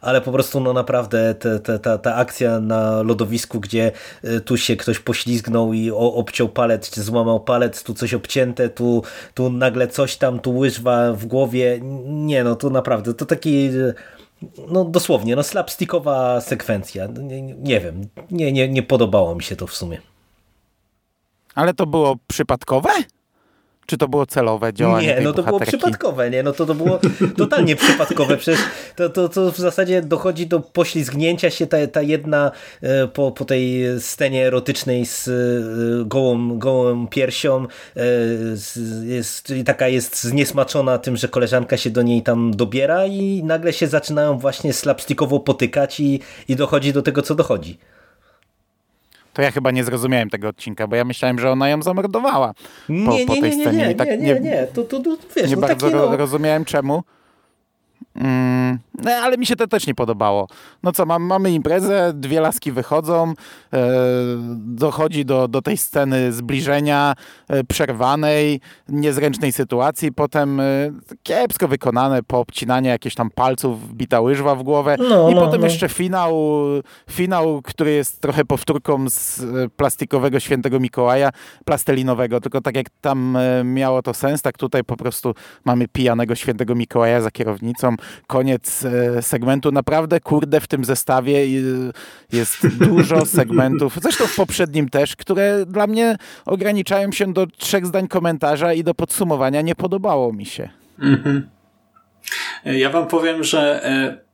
ale po prostu no naprawdę te, te, ta, ta akcja na lodowisku, gdzie y, tu się ktoś poślizgnął i obciął palec, czy złamał palec, tu coś obcięte, tu, tu nagle coś tam, tu łyżwa w głowie, nie no, to naprawdę, to taki y, no dosłownie, no slapstickowa sekwencja, nie- nie wiem, nie, nie, nie podobało mi się to w sumie. Ale to było przypadkowe? Czy to było celowe działanie Nie, no to było bohaterki? przypadkowe, nie? No to, to było totalnie przypadkowe. Przecież to, to, to w zasadzie dochodzi do poślizgnięcia się ta, ta jedna e, po, po tej scenie erotycznej z e, gołą, gołą piersią e, jest, taka jest zniesmaczona tym, że koleżanka się do niej tam dobiera i nagle się zaczynają właśnie slapstickowo potykać i, i dochodzi do tego, co dochodzi. To ja chyba nie zrozumiałem tego odcinka, bo ja myślałem, że ona ją zamordowała po, Nie, po nie, tej nie, nie, scenie. nie, tak nie, nie, nie, to, to, to wiesz, nie no bardzo ro- no, rozumiałem czemu. Mm, no, ale mi się to też nie podobało. No co, mam, mamy imprezę, dwie laski wychodzą, e, dochodzi do, do tej sceny zbliżenia e, przerwanej, niezręcznej sytuacji, potem e, kiepsko wykonane poobcinanie jakieś tam palców, wbita łyżwa w głowę No, i no, potem no. jeszcze finał, finał, który jest trochę powtórką z e, plastikowego świętego Mikołaja, plastelinowego, tylko tak jak tam e, miało to sens, tak tutaj po prostu mamy pijanego świętego Mikołaja za kierownicą. Koniec e, segmentu. Naprawdę, kurde, w tym zestawie e, jest dużo segmentów, zresztą w poprzednim też, które dla mnie ograniczają się do trzech zdań komentarza i do podsumowania nie podobało mi się. Mhm. Ja wam powiem, że e,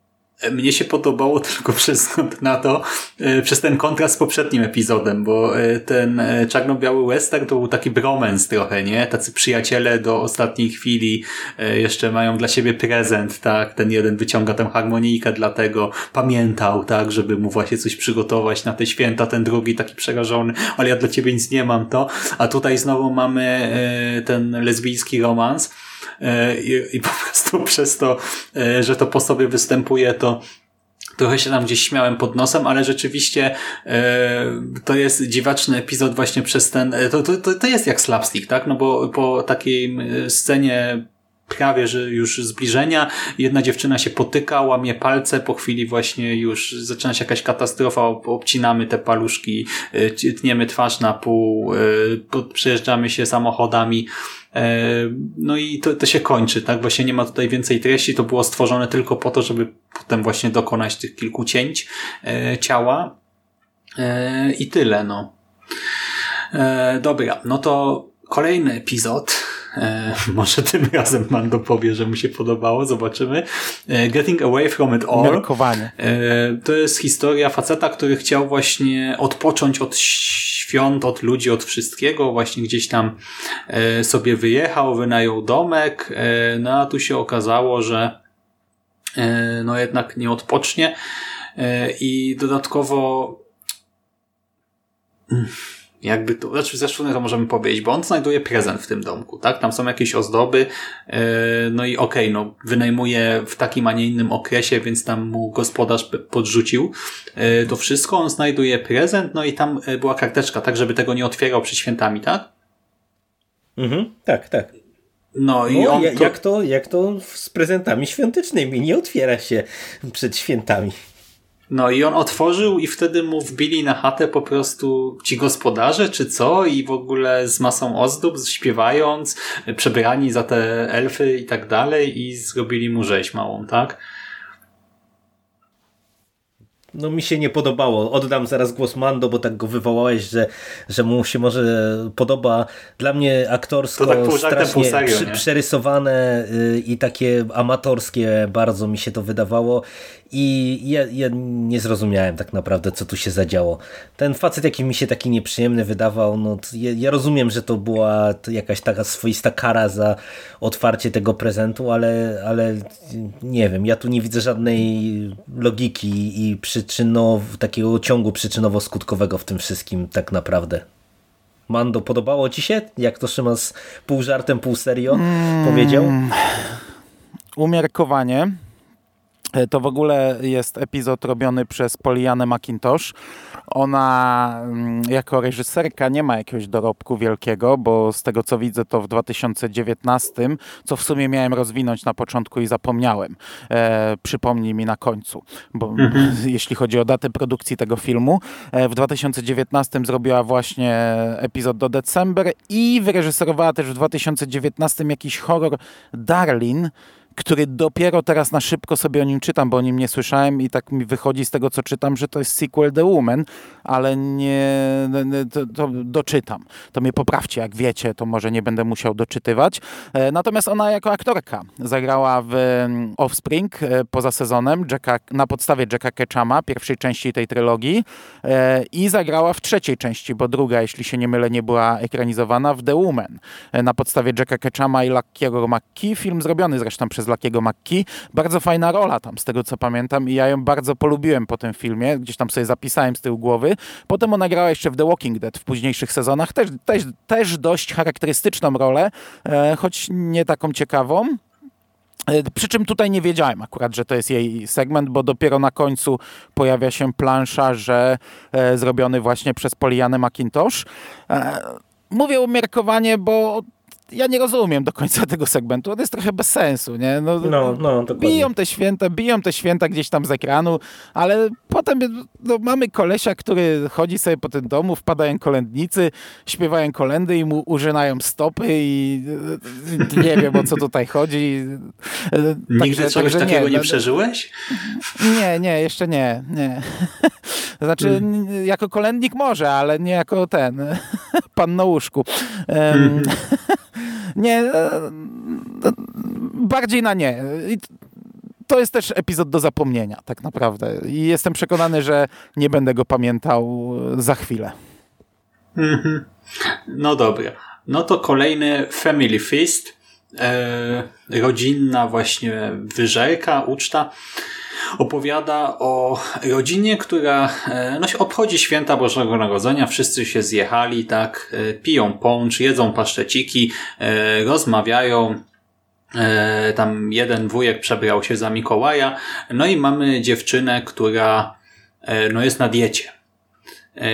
mnie się podobało tylko przez na to, e, przez ten kontrast z poprzednim epizodem, bo e, ten e, czarno-biały western to był taki bromance trochę, nie? Tacy przyjaciele do ostatniej chwili jeszcze mają dla siebie prezent, tak? Ten jeden wyciąga tę harmonijkę, dlatego pamiętał, tak? Żeby mu właśnie coś przygotować na te święta, ten drugi taki przerażony, ale ja dla ciebie nic nie mam, to. A tutaj znowu mamy ten lesbijski romans, i, i po prostu przez to, że to po sobie występuje, to trochę się tam gdzieś śmiałem pod nosem, ale rzeczywiście e, to jest dziwaczny epizod właśnie przez ten, to, to, to jest jak slapstick, tak? No bo po takiej scenie prawie, że już zbliżenia. Jedna dziewczyna się potyka, łamie palce, po chwili właśnie już zaczyna się jakaś katastrofa, obcinamy te paluszki, tniemy twarz na pół, przejeżdżamy się samochodami. E, no i to, to się kończy, tak? Właśnie nie ma tutaj więcej treści, to było stworzone tylko po to, żeby potem właśnie dokonać tych kilku cięć e, ciała e, i tyle, no. Dobra, no to kolejny epizod może tym razem Mando powie, że mu się podobało, zobaczymy. Getting Away From It All. Miarkowanie. To jest historia faceta, który chciał właśnie odpocząć od świąt, od ludzi, od wszystkiego. Właśnie gdzieś tam e, sobie wyjechał, wynajął domek, e, no a tu się okazało, że e, no jednak nie odpocznie i dodatkowo mm, jakby to, znaczy zresztą to możemy powiedzieć, bo on znajduje prezent w tym domku, tak? Tam są jakieś ozdoby, yy, no i okej, okay, no wynajmuje w takim, a nie innym okresie, więc tam mu gospodarz podrzucił yy, to wszystko, on znajduje prezent, no i tam e, była karteczka, tak, żeby tego nie otwierał przed świętami, tak? Mhm, tak, tak. No i on to... Jak, to, jak to z prezentami świątecznymi, nie otwiera się przed świętami. No i on otworzył i wtedy mu wbili na chatę po prostu ci gospodarze, czy co? I w ogóle z masą ozdób, śpiewając, przebrani za te elfy i tak dalej i zrobili mu rzeź małą, tak? no mi się nie podobało. Oddam zaraz głos Mando, bo tak go wywołałeś, że, że mu się może podoba. Dla mnie aktorsko tak strasznie serio, przerysowane y, i takie amatorskie bardzo mi się to wydawało i ja, ja, nie zrozumiałem tak naprawdę, co tu się zadziało. Ten facet, jaki mi się taki nieprzyjemny wydawał, no ja, ja rozumiem, że to była jakaś taka swoista kara za otwarcie tego prezentu, ale, ale nie wiem, ja tu nie widzę żadnej logiki i przyczynow, takiego ciągu przyczynowo-skutkowego w tym wszystkim tak naprawdę. Mando, podobało ci się? Jak to Szymas pół żartem, pół serio mm, powiedział? Umiarkowanie. E, to w ogóle jest epizod robiony przez Polianę McIntosh. Ona mm, jako reżyserka nie ma jakiegoś dorobku wielkiego, bo z tego co widzę to w 2019, co w sumie miałem rozwinąć na początku i zapomniałem. E, przypomnij mi na końcu, bo mhm. jeśli chodzi o datę produkcji tego filmu, e, w 2019 zrobiła właśnie epizod do December i wyreżyserowała też w 2019 jakiś horror Darlin, który dopiero teraz na szybko sobie o nim czytam, bo o nim nie słyszałem i tak mi wychodzi z tego, co czytam, że to jest sequel The Woman, ale nie to, to doczytam. To mnie poprawcie, jak wiecie, to może nie będę musiał doczytywać. E, natomiast ona jako aktorka zagrała w mm, Offspring e, poza sezonem Jacka, na podstawie Jacka Ketchama, pierwszej części tej trylogii e, i zagrała w trzeciej części, bo druga, jeśli się nie mylę, nie była ekranizowana w The Woman na podstawie Jacka Ketchama i Luckiego McKee. Film zrobiony zresztą przez z Luckiego McKee. Bardzo fajna rola tam, z tego co pamiętam i ja ją bardzo polubiłem po tym filmie, gdzieś tam sobie zapisałem z tyłu głowy. Potem ona grała jeszcze w The Walking Dead w późniejszych sezonach, też, też, też dość charakterystyczną rolę, e, choć nie taką ciekawą. E, przy czym tutaj nie wiedziałem akurat, że to jest jej segment, bo dopiero na końcu pojawia się plansza, że e, zrobiony właśnie przez Polianę McIntosh. E, mówię umiarkowanie, bo ja nie rozumiem do końca tego segmentu. To jest trochę bez sensu, nie? No, no, no biją te święta, biją te święta gdzieś tam z ekranu, ale potem no, mamy kolesia, który chodzi sobie po tym domu, wpadają kolędnicy, śpiewają kolendy i mu użynają stopy i nie wiem o co tutaj chodzi. Nigdy także, czegoś takiego nie, nie no, przeżyłeś? Nie, nie, jeszcze nie. nie. Znaczy, hmm. jako kolędnik może, ale nie jako ten pan na łóżku. Um, nie, e, bardziej na nie. to jest też epizod do zapomnienia, tak naprawdę. I jestem przekonany, że nie będę go pamiętał za chwilę. No dobra. No to kolejny Family Feast. E, rodzinna właśnie wyżerka, uczta opowiada o rodzinie, która e, no, obchodzi święta Bożego Narodzenia. Wszyscy się zjechali, tak, e, piją poncz, jedzą paszczeciki, rozmawiają. Tam jeden wujek przebrał się za Mikołaja. No i mamy dziewczynę, która no, jest na diecie.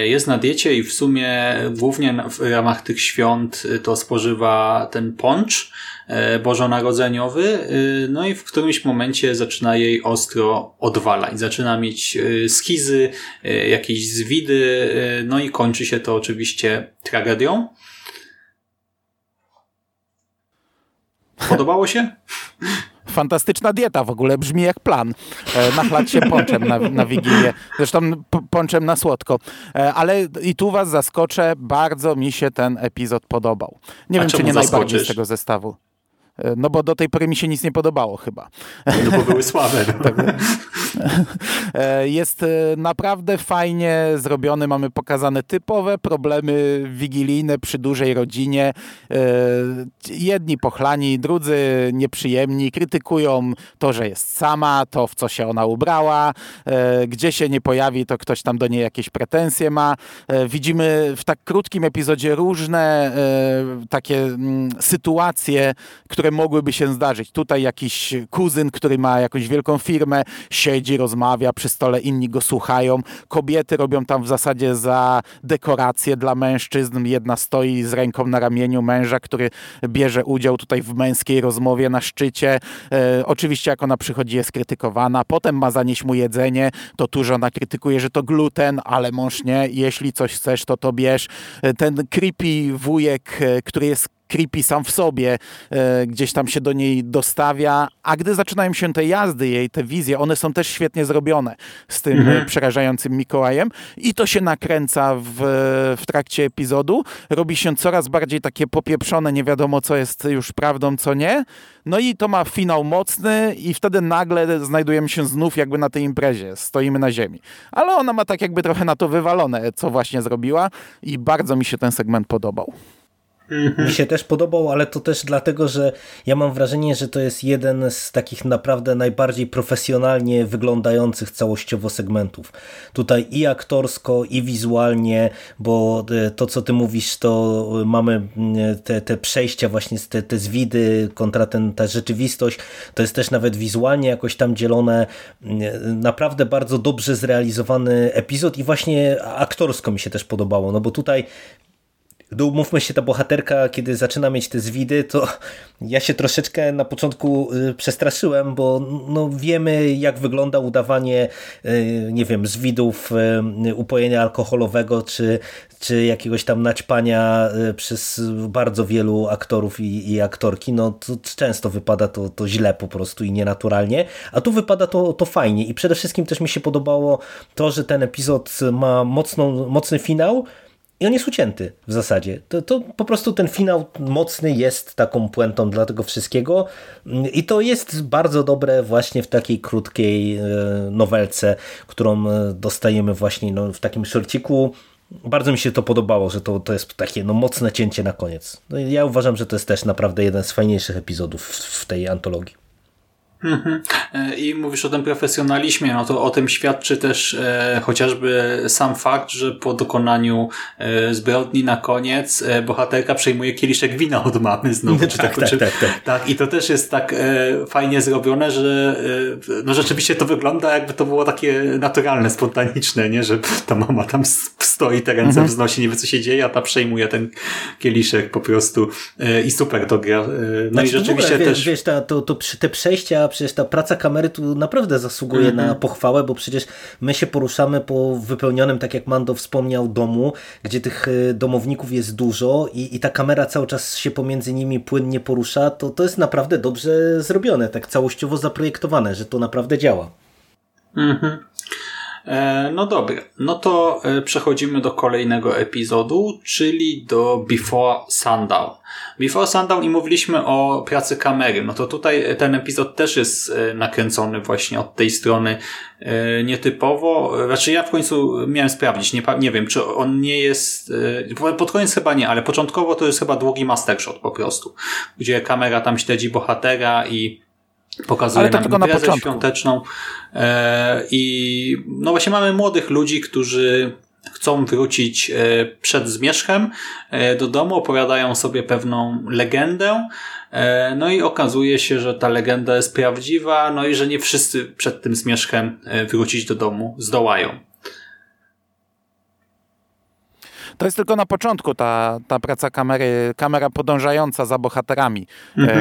Jest na diecie i w sumie głównie w ramach tych świąt to spożywa ten poncz E, bożonarodzeniowy, e, no i w którymś momencie zaczyna jej ostro odwalać. Zaczyna mieć e, schizy, jakieś zwidy, no i kończy się to oczywiście tragedią. Podobało się? Fantastyczna dieta w ogóle, brzmi jak plan. Nachlać się ponczem na, na Wigilię. Zresztą ponczem na słodko. Ale i tu was zaskoczę, bardzo mi się ten epizod podobał. Nie A wiem, czy nie zaskoczysz? najbardziej z tego zestawu. E, no bo do tej pory mi się nic nie podobało chyba. No bo były słabe. No. Tak. E, jest e, naprawdę fajnie zrobiony. Mamy pokazane typowe problemy wigilijne przy dużej rodzinie. Jedni pochlani, drudzy nieprzyjemni, krytykują to, że jest sama, to w co się ona ubrała. Gdzie się nie pojawi, to ktoś tam do niej jakieś pretensje ma. Widzimy w tak krótkim epizodzie różne takie mm, sytuacje, które mogłyby się zdarzyć. Tutaj jakiś kuzyn, który ma jakąś wielką firmę, siedzi, rozmawia przy stole, inni go słuchają. Kobiety robią tam w zasadzie za dekoracje dla mężczyzn. Jedna stoi z ręką na ramieniu męża, który bierze udział tutaj w męskiej rozmowie na szczycie. E, oczywiście jak ona przychodzi jest krytykowana, potem ma zanieść mu jedzenie, to tu żona krytykuje, że to gluten, ale mąż nie, jeśli coś chcesz, to to bierz. E, ten creepy wujek, e, który jest creepy sam w sobie, e, gdzieś tam się do niej dostawia, a gdy zaczynają się te jazdy jej, te wizje, one są też świetnie zrobione z tym mhm. przerażającym Mikołajem i to się nakręca w, w trakcie epizodu, robi się coraz bardziej takie popieprzone, nie wiadomo co jest już prawdą, co nie, no i to ma finał mocny i wtedy nagle znajdujemy się znów jakby na tej imprezie, stoimy na ziemi. Ale ona ma tak jakby trochę na to wywalone, co właśnie zrobiła i bardzo mi się ten segment podobał. Mi się też podobał, ale to też dlatego, że ja mam wrażenie, że to jest jeden z takich naprawdę najbardziej profesjonalnie wyglądających całościowo segmentów. Tutaj i aktorsko, i wizualnie, bo e, to, co ty mówisz, to mamy mm, te, te przejścia właśnie, te, te zwidy kontra ten, ta rzeczywistość, to jest też nawet wizualnie jakoś tam dzielone. Mm, naprawdę bardzo dobrze zrealizowany epizod i właśnie aktorsko mi się też podobało, no bo tutaj no, się, ta bohaterka, kiedy zaczyna mieć te zwidy, to ja się troszeczkę na początku y, przestraszyłem, bo no, wiemy, jak wygląda udawanie, y, nie wiem, zwidów y, upojenia alkoholowego, czy, czy jakiegoś tam naćpania przez bardzo wielu aktorów i, i aktorki. No, to często wypada to, to źle po prostu i nienaturalnie, a tu wypada to, to fajnie. I przede wszystkim też mi się podobało to, że ten epizod ma mocną, mocny finał, i on jest ucięty w zasadzie. To, to po prostu ten finał mocny jest taką puentą dla tego wszystkiego i to jest bardzo dobre właśnie w takiej krótkiej e, nowelce, którą e, dostajemy właśnie no, w takim szorciku. Bardzo mi się to podobało, że to, to jest takie no, mocne cięcie na koniec. No, ja uważam, że to jest też naprawdę jeden z fajniejszych epizodów w tej antologii. Mhm. E, I mówisz o tym profesjonalizmie, no to o tym świadczy też e, chociażby sam fakt, że po dokonaniu e, zbrodni na koniec e, bohaterka przejmuje kieliszek wina od mamy znowu. Czy tak, tak, czy, tak, tak, tak. I to też jest tak e, fajnie zrobione, że e, no rzeczywiście to wygląda jakby to było takie naturalne, spontaniczne, nie? że ta mama tam stoi, te ręce mhm. wznosi, nie wie co się dzieje, a ta przejmuje ten kieliszek po prostu i super to gra. No znaczy, i rzeczywiście ogóle, też... Wiesz, ta, to, to, te przejścia przecież ta praca kamery tu naprawdę zasługuje mm -hmm. na mhm. pochwałę, bo przecież my się poruszamy po wypełnionym, tak jak Mando wspomniał, domu, gdzie tych e, domowników jest dużo i, i ta kamera cały czas się pomiędzy nimi płynnie porusza, to, to jest naprawdę dobrze zrobione, tak całościowo zaprojektowane, że to naprawdę działa. Mhm. E, no dobra, no to e, przechodzimy do kolejnego epizodu, czyli do Before Sundown. Before Sundown i mówiliśmy o pracy kamery, no to tutaj ten epizod też jest e, nakręcony właśnie od tej strony nietypowo. Znaczy ja w końcu miałem sprawdzić, nie, nie wiem, czy on nie jest, pod koniec chyba nie, ale początkowo to jest chyba długi mastershot po prostu, gdzie kamera tam śledzi bohatera i pokazuje Ale to nam tylko na początku. świąteczną e, i no właśnie mamy młodych ludzi, którzy chcą wrócić e, przed zmierzchem e, do domu, opowiadają sobie pewną legendę, no i okazuje się, że ta legenda jest prawdziwa, no i że nie wszyscy przed tym zmierzchem wrócić do domu zdołają. To jest tylko na początku ta, ta praca kamery, kamera podążająca za bohaterami, Mhm.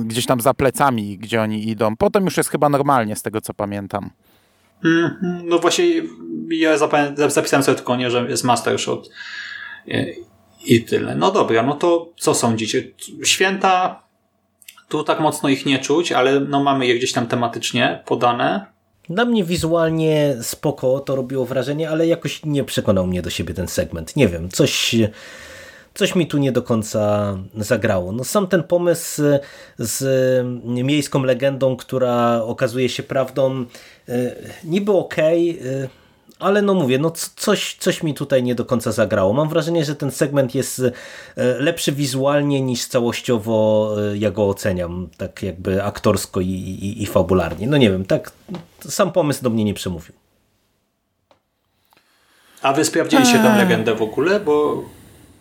e, gdzieś tam za plecami, gdzie oni idą. Potem już jest chyba normalnie, z tego co pamiętam. Mhm. No właśnie ja zapisałem sobie tylko nie, że jest master shot e, i tyle. No dobra, no to co sądzicie? Święta tu tak mocno ich nie czuć, ale no mamy je gdzieś tam tematycznie podane. Na mnie wizualnie spoko to robiło wrażenie, ale jakoś nie przekonał mnie do siebie ten segment. Nie wiem, coś, coś mi tu nie do końca zagrało. No sam ten pomysł z miejską legendą, która okazuje się prawdą, e, niby okej, e, ale no mówię, no coś, coś mi tutaj nie do końca zagrało. Mam wrażenie, że ten segment jest e, lepszy wizualnie niż całościowo e, ja go oceniam, tak jakby aktorsko i, i, i fabularnie. No nie wiem, tak sam pomysł do mnie nie przemówił. A wy sprawdziliście tę legendę w ogóle? Bo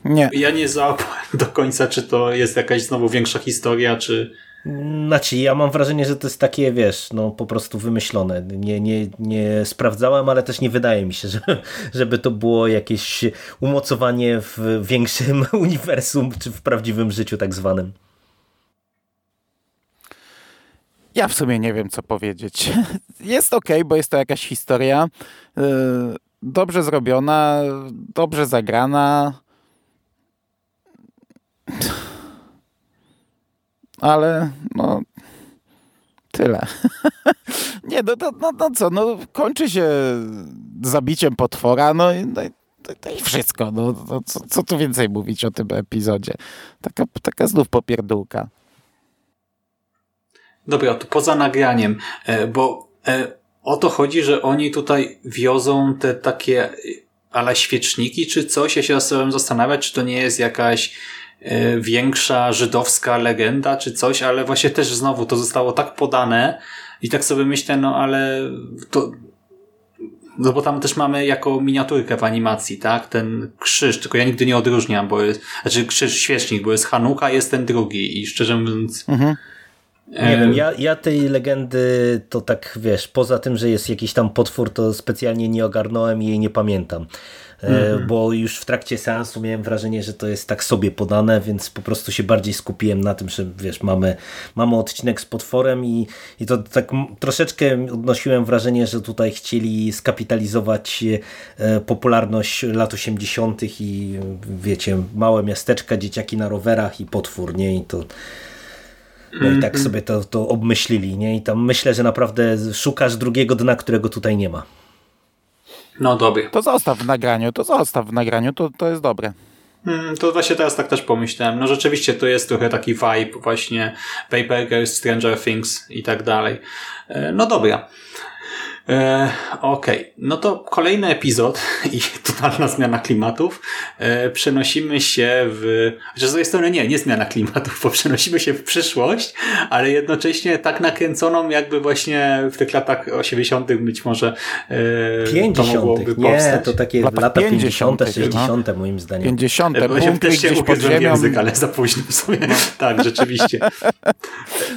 Nie. ja nie załapałem do końca, czy to jest jakaś znowu większa historia, czy... Znaczy, ja mam wrażenie, że to jest takie, wiesz, no po prostu wymyślone. Nie, nie, nie sprawdzałem, ale też nie wydaje mi się, że, żeby to było jakieś umocowanie w większym uniwersum, czy w prawdziwym życiu tak zwanym. Ja w sumie nie wiem, co powiedzieć. Jest ok, bo jest to jakaś historia. yy, Dobrze zrobiona, dobrze zagrana. Ale no. Tyle. Nie, no, no, no, no co, no kończy się zabiciem potwora, no i, no, i- no i wszystko. No, no, co, co tu więcej mówić o tym epizodzie? Taka, taka znów popierdółka. Dobra, to poza nagraniem, e, bo e, o to chodzi, że oni tutaj wiozą te takie e, ala świeczniki czy coś. Ja się zacząłem zastanawiać, czy to nie jest jakaś większa żydowska legenda czy coś, ale właśnie też znowu to zostało tak podane i tak sobie myślę, no ale to no bo tam też mamy jako miniaturkę w animacji, tak? Ten krzyż, tylko ja nigdy nie odróżniam, bo jest, znaczy krzyż świecznik, bo jest Hanuka, jest ten drugi i szczerze mówiąc Mhm. Nie wiem, ja, ja tej legendy to tak, wiesz, poza tym, że jest jakiś tam potwór, to specjalnie nie ogarnąłem i jej nie pamiętam. E, Bo już w trakcie seansu miałem wrażenie, że to jest tak sobie podane, więc po prostu się bardziej skupiłem na tym, że wiesz, mamy, mamy odcinek z potworem i, i to tak troszeczkę odnosiłem wrażenie, że tutaj chcieli skapitalizować e, popularność lat 80. i wiecie, małe miasteczka, dzieciaki na rowerach i potwór, nie? I to no i tak sobie to, to obmyślili, nie? I tam myślę, że naprawdę szukasz drugiego dna, którego tutaj nie ma. No dobra. To zostaw w nagraniu, to zostaw w nagraniu, to, to jest dobre. Mm, To właśnie teraz tak też pomyślałem. No rzeczywiście to jest trochę taki vibe właśnie Paper Girls, Stranger Things i tak dalej. E, No dobra. E, Okej, no to kolejny epizod i totalna zmiana klimatów. E, przenosimy się w... Chociaż z drugiej strony nie, nie zmiana klimatów, bo przenosimy się w przyszłość, ale jednocześnie tak nakręconą jakby właśnie w tych latach 80 być może e, to 50. mogłoby Nie, powstać. to takie W latach lata 50., 50., 60. moim zdaniem. 50. Bo się bunkry też się pod ziemią, język, ale za późno w sumie. Tak, rzeczywiście.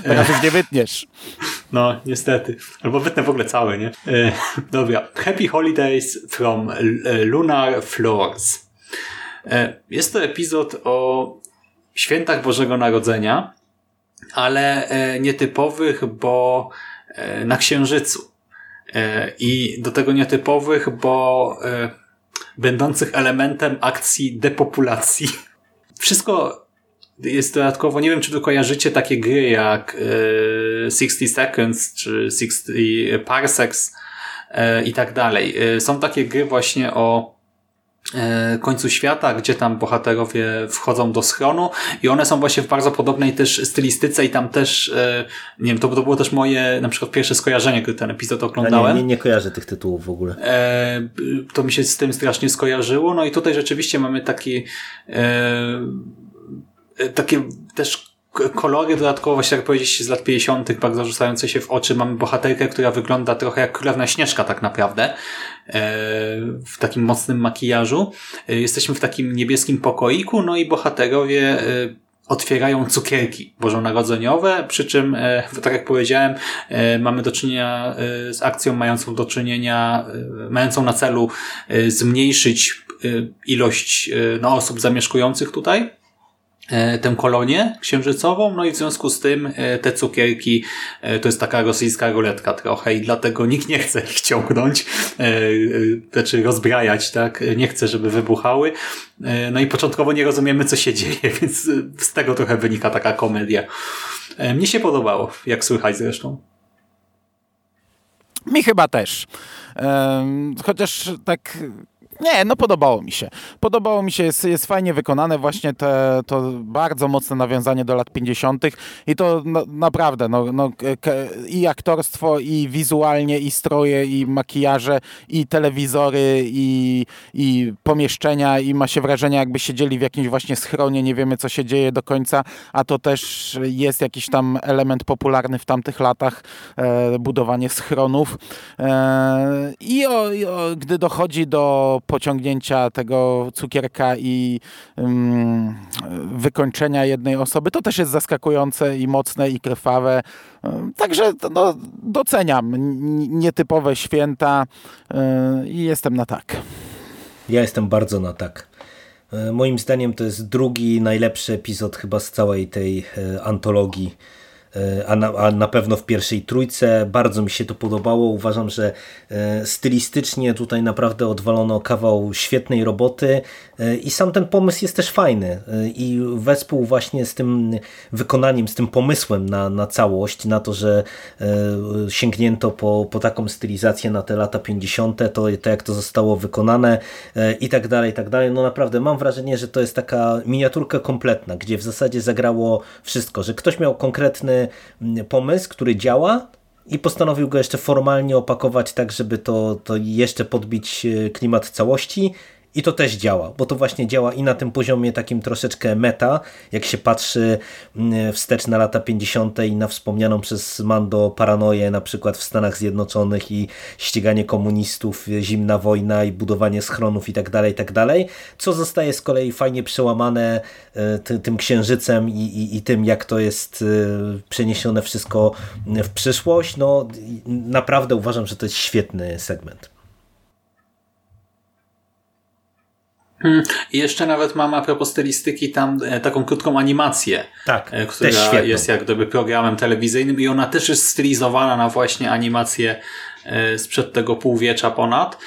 teraz już nie wytniesz. No, niestety. Albo wytnę w ogóle całe, nie? E, dobra. Happy Holidays from e, Lunar Floors. E, jest to epizod o świętach Bożego Narodzenia, ale nietypowych, bo na Księżycu. I do tego nietypowych, bo będących elementem akcji depopulacji. Wszystko jest dodatkowo, nie wiem czy wy kojarzycie takie gry jak e, 60 Seconds czy 60 Parsecs, i tak dalej. Są takie gry właśnie o E, końcu świata, gdzie tam bohaterowie wchodzą do schronu i one są właśnie w bardzo podobnej też stylistyce i tam też, e, nie wiem, to, to było też moje na przykład pierwsze skojarzenie, gdy ten epizod oglądałem. nie, nie, nie kojarzę tych tytułów w ogóle. E, to mi się z tym strasznie skojarzyło, no i tutaj rzeczywiście mamy taki takie też kolory dodatkowo, właśnie jak powiedzieć, z lat 50. bardzo rzucające się w oczy. Mamy bohaterkę, która wygląda trochę jak królewna Śnieżka tak naprawdę, e, w takim mocnym makijażu. E, jesteśmy w takim niebieskim pokoiku, no i bohaterowie e, otwierają cukierki bożonarodzeniowe, przy czym, tak jak powiedziałem, mamy do czynienia z akcją mającą do czynienia, mającą na celu zmniejszyć ilość no, osób zamieszkujących tutaj E, tę kolonię księżycową, no i w związku z tym e, te cukierki e, to jest taka rosyjska ruletka trochę i dlatego nikt nie chce ich ciągnąć, znaczy rozbrajać, tak, nie chce, żeby wybuchały. No i początkowo nie rozumiemy, co się dzieje, więc z tego trochę wynika taka komedia. Mnie się podobało, jak słychać zresztą. Mi chyba też. Chociaż tak nie, no podobało mi się. Podobało mi się, jest, jest fajnie wykonane właśnie te, to bardzo mocne nawiązanie do lat 50. i to no, naprawdę no, no, i aktorstwo, i wizualnie, i stroje, i makijaże, i telewizory, i, i pomieszczenia i ma się wrażenie jakby siedzieli w jakimś właśnie schronie, nie wiemy co się dzieje do końca, a to też jest jakiś tam element popularny w tamtych latach, e, budowanie schronów. E, i, o, i o, gdy dochodzi do pociągnięcia tego cukierka i um, wykończenia jednej osoby, to też jest zaskakujące i mocne i krwawe. Także no, doceniam nietypowe święta y, i jestem na tak. Ja jestem bardzo na tak. E, moim zdaniem to jest drugi najlepszy epizod chyba z całej tej e, antologii a na, a na pewno w pierwszej trójce. Bardzo mi się to podobało. Uważam, że e, stylistycznie tutaj naprawdę odwalono kawał świetnej roboty e, i sam ten pomysł jest też fajny i wespół właśnie z tym wykonaniem, z tym pomysłem na, na całość, na to, że sięgnięto po, po taką stylizację na te lata 50., to, to jak to zostało wykonane i tak dalej, i tak dalej. No naprawdę mam wrażenie, że to jest taka miniaturka kompletna, gdzie w zasadzie zagrało wszystko, że ktoś miał konkretny pomysł, który działa i postanowił go jeszcze formalnie opakować tak, żeby to, to jeszcze podbić e, klimat całości i to też działa, bo to właśnie działa i na tym poziomie takim troszeczkę meta, jak się patrzy mm, wstecz na lata 50. i na wspomnianą przez Mando paranoję na przykład w Stanach Zjednoczonych i ściganie komunistów, zimna wojna i budowanie schronów i tak dalej, tak dalej, co zostaje z kolei fajnie przełamane e, tym księżycem i, i, i tym, jak to jest e, przeniesione wszystko w przyszłość. No naprawdę uważam, że to jest świetny segment. Hmm. I jeszcze nawet mam a propos stylistyki tam e, taką krótką animację, tak, e, która jest jak gdyby programem telewizyjnym i ona też jest stylizowana na właśnie animację e, sprzed tego półwiecza ponad.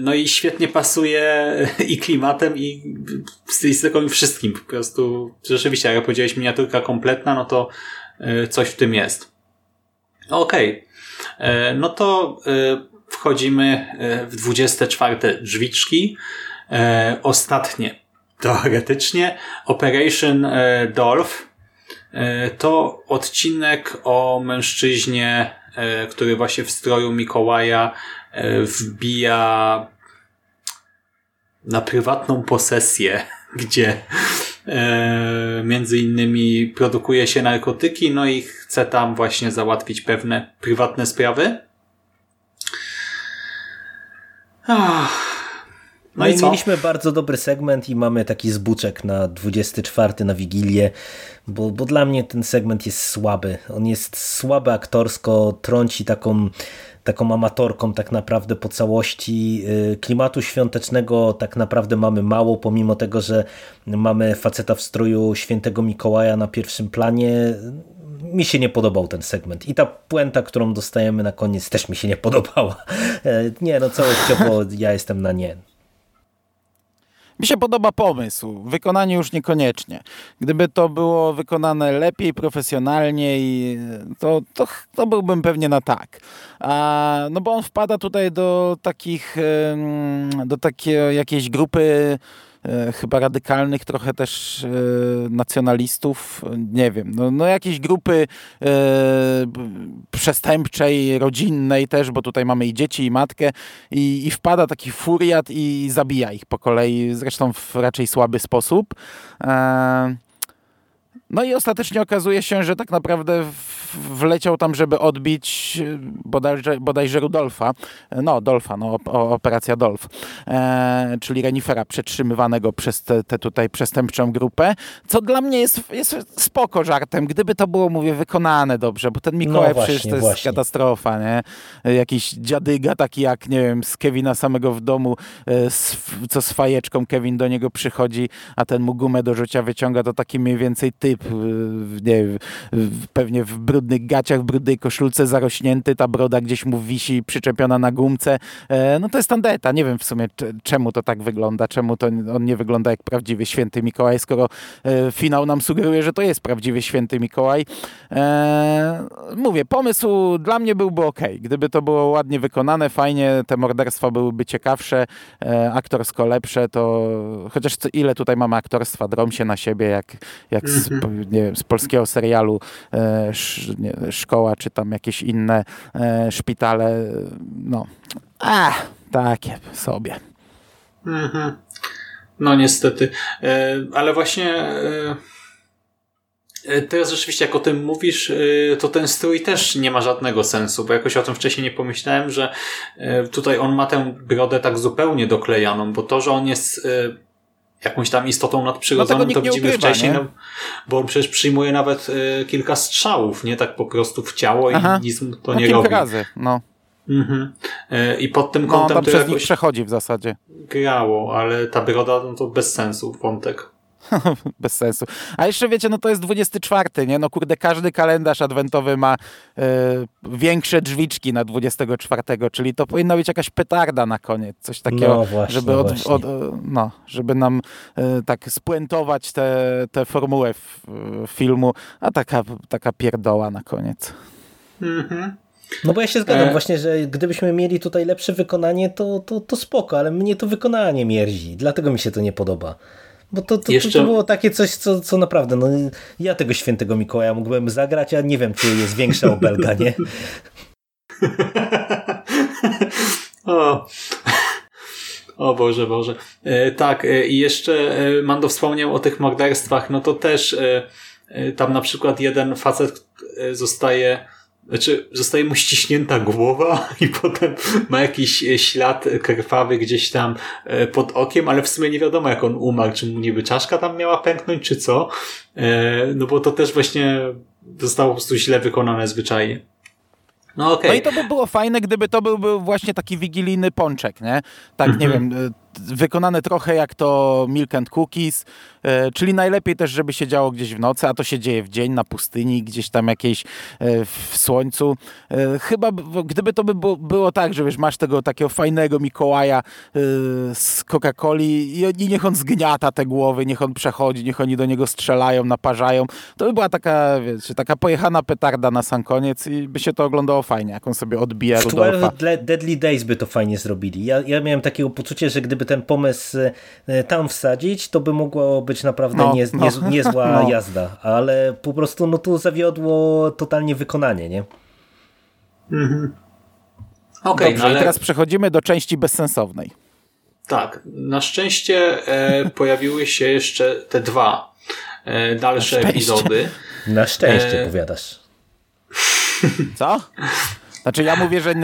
No i świetnie pasuje i klimatem, i stylistyką, i wszystkim. Po prostu rzeczywiście, jak powiedziałeś, miniaturka kompletna, no to coś w tym jest. Okej. Okay. No to wchodzimy w 24 drzwiczki. E, ostatnie, teoretycznie, Operation e, Dolph e, to odcinek o mężczyźnie, e, który właśnie w stroju Mikołaja e, wbija na prywatną posesję, gdzie e, między innymi produkuje się narkotyki, no i chce tam właśnie załatwić pewne prywatne sprawy. Ach. No, i, mieliśmy bardzo dobry segment i mamy taki zbuczek na 24 na Wigilię, bo, bo dla mnie ten segment jest słaby. On jest słaby aktorsko, trąci taką taką amatorką tak naprawdę po całości. Y, klimatu świątecznego tak naprawdę mamy mało, pomimo tego, że mamy faceta w stroju świętego Mikołaja na pierwszym planie. Mi się nie podobał ten segment. I ta puenta, którą dostajemy na koniec też mi się nie podobała. Nie, no całościowo ja jestem na nie. Mi się podoba pomysł, wykonanie już niekoniecznie. Gdyby to było wykonane lepiej, profesjonalniej, to, to, to byłbym pewnie na tak. A, no bo on wpada tutaj do takich, do takiej jakiejś grupy E, chyba radykalnych trochę też e, nacjonalistów, nie wiem, no, no jakieś grupy e, przestępczej, rodzinnej też, bo tutaj mamy i dzieci, i matkę. I, i wpada taki furiat i zabija ich po kolei, zresztą w raczej słaby sposób. No i ostatecznie okazuje się, że tak naprawdę wleciał tam, żeby odbić e, bodajże, bodajże Rudolfa, no Dolfa, no, operacja Dolf, e, czyli renifera przetrzymywanego przez tę tutaj przestępczą grupę, co dla mnie jest, jest spoko żartem, gdyby to było, mówię, wykonane dobrze, bo ten Mikołaj no właśnie, przecież to jest właśnie. katastrofa, nie? Jakiś dziadyga taki jak, nie wiem, z Kevina samego w domu, e, co z fajeczką Kevin do niego przychodzi, a ten mu gumę do rzucia wyciąga, to taki mniej więcej typ, nie pewnie w brud brudnych gaciach, w brudnej koszulce, zarośnięty, ta broda gdzieś mu wisi, przyczepiona na gumce. E, no to jest tandeta. Nie wiem w sumie czemu to tak wygląda, czemu to on nie wygląda jak prawdziwy święty Mikołaj, skoro e, finał nam sugeruje, że to jest prawdziwy święty Mikołaj. E, mówię, pomysł dla mnie byłby ok. Gdyby to było ładnie wykonane, fajnie, te morderstwa byłyby ciekawsze, aktorsko lepsze, to chociaż ile tutaj mamy aktorstwa, drom się na siebie, jak, jak z, mhm. Nie wiem, z polskiego serialu nie, szkoła, czy tam jakieś inne e, szpitale, no, a, takie sobie. Mhm. No niestety, e, ale właśnie e, e, teraz rzeczywiście jak o tym mówisz, e, to ten strój też nie ma żadnego sensu, bo jakoś o tym wcześniej nie pomyślałem, że e, tutaj on ma tę brodę tak zupełnie doklejaną, bo to, że on jest jakąś tam istotą nadprzyrodzoną, no to widzimy ukrywa, wcześniej, no, bo on przecież przyjmuje nawet y, kilka strzałów, nie tak po prostu w ciało Aha. i nic mu to no, nie kilka robi. razy, no. Mhm. Y, I pod tym kątem no, to przez nich przechodzi w zasadzie. Grało, ale ta broda no to bez sensu wątek. Bez sensu. A jeszcze wiecie, no to jest 24, nie? No kurde, każdy kalendarz adwentowy ma e, większe drzwiczki na 24, czyli to powinna być jakaś petarda na koniec. Coś takiego, no właśnie, żeby, od, od, no, żeby nam e, tak spuentować tę formułę w, filmu, a taka, taka pierdoła na koniec. Mhm. No bo ja się zgadzam e... właśnie, że gdybyśmy mieli tutaj lepsze wykonanie, to, to, to spoko, ale mnie to wykonanie mierzi. Dlatego mi się to nie podoba. Bo to, to, Jeszcze... to, było takie coś, co, co naprawdę, no ja tego świętego Mikołaja mógłbym zagrać, a nie wiem, czy jest większa obelga, nie? o. O Boże, Boże. E, tak, e, i jeszcze e, Mando wspomniał o tych morderstwach, no to też e, e, tam na przykład jeden facet zostaje znaczy, zostaje mu ściśnięta głowa i potem ma jakiś ślad krwawy gdzieś tam e, pod okiem, ale w sumie nie wiadomo jak on umarł, czy mu niby czaszka tam miała pęknąć, czy co. E, no bo to też właśnie zostało po prostu źle wykonane zwyczajnie. No, okay. no i to by było fajne, gdyby to był, właśnie taki wigilijny pączek, nie? Tak, nie mhm. wiem, e, wykonane trochę jak to Milk and Cookies, E, czyli najlepiej też, żeby się działo gdzieś w nocy, a to się dzieje w dzień, na pustyni, gdzieś tam jakiejś e, w słońcu. E, chyba gdyby to by było tak, że wiesz, masz tego takiego fajnego Mikołaja z Coca-Coli i niech on zgniata te głowy, niech on przechodzi, niech oni do niego strzelają, naparzają. To by była taka, wiecie, taka pojechana petarda na sam koniec i by się to oglądało fajnie, jak on sobie odbija w Rudolfa. Deadly Days by to fajnie zrobili. Ja, ja miałem takiego poczucie, że gdyby ten pomysł tam wsadzić, to by mogło być być naprawdę no, nie, nie, no. niezła no. jazda, ale po prostu no tu zawiodło totalnie wykonanie, nie? Mhm. Okej, okay, no ale... teraz przechodzimy do części bezsensownej. Tak, na szczęście e, pojawiły się jeszcze te dwa e, dalsze epizody. Na szczęście, e... powiadasz. Co? Znaczy ja mówię, że y,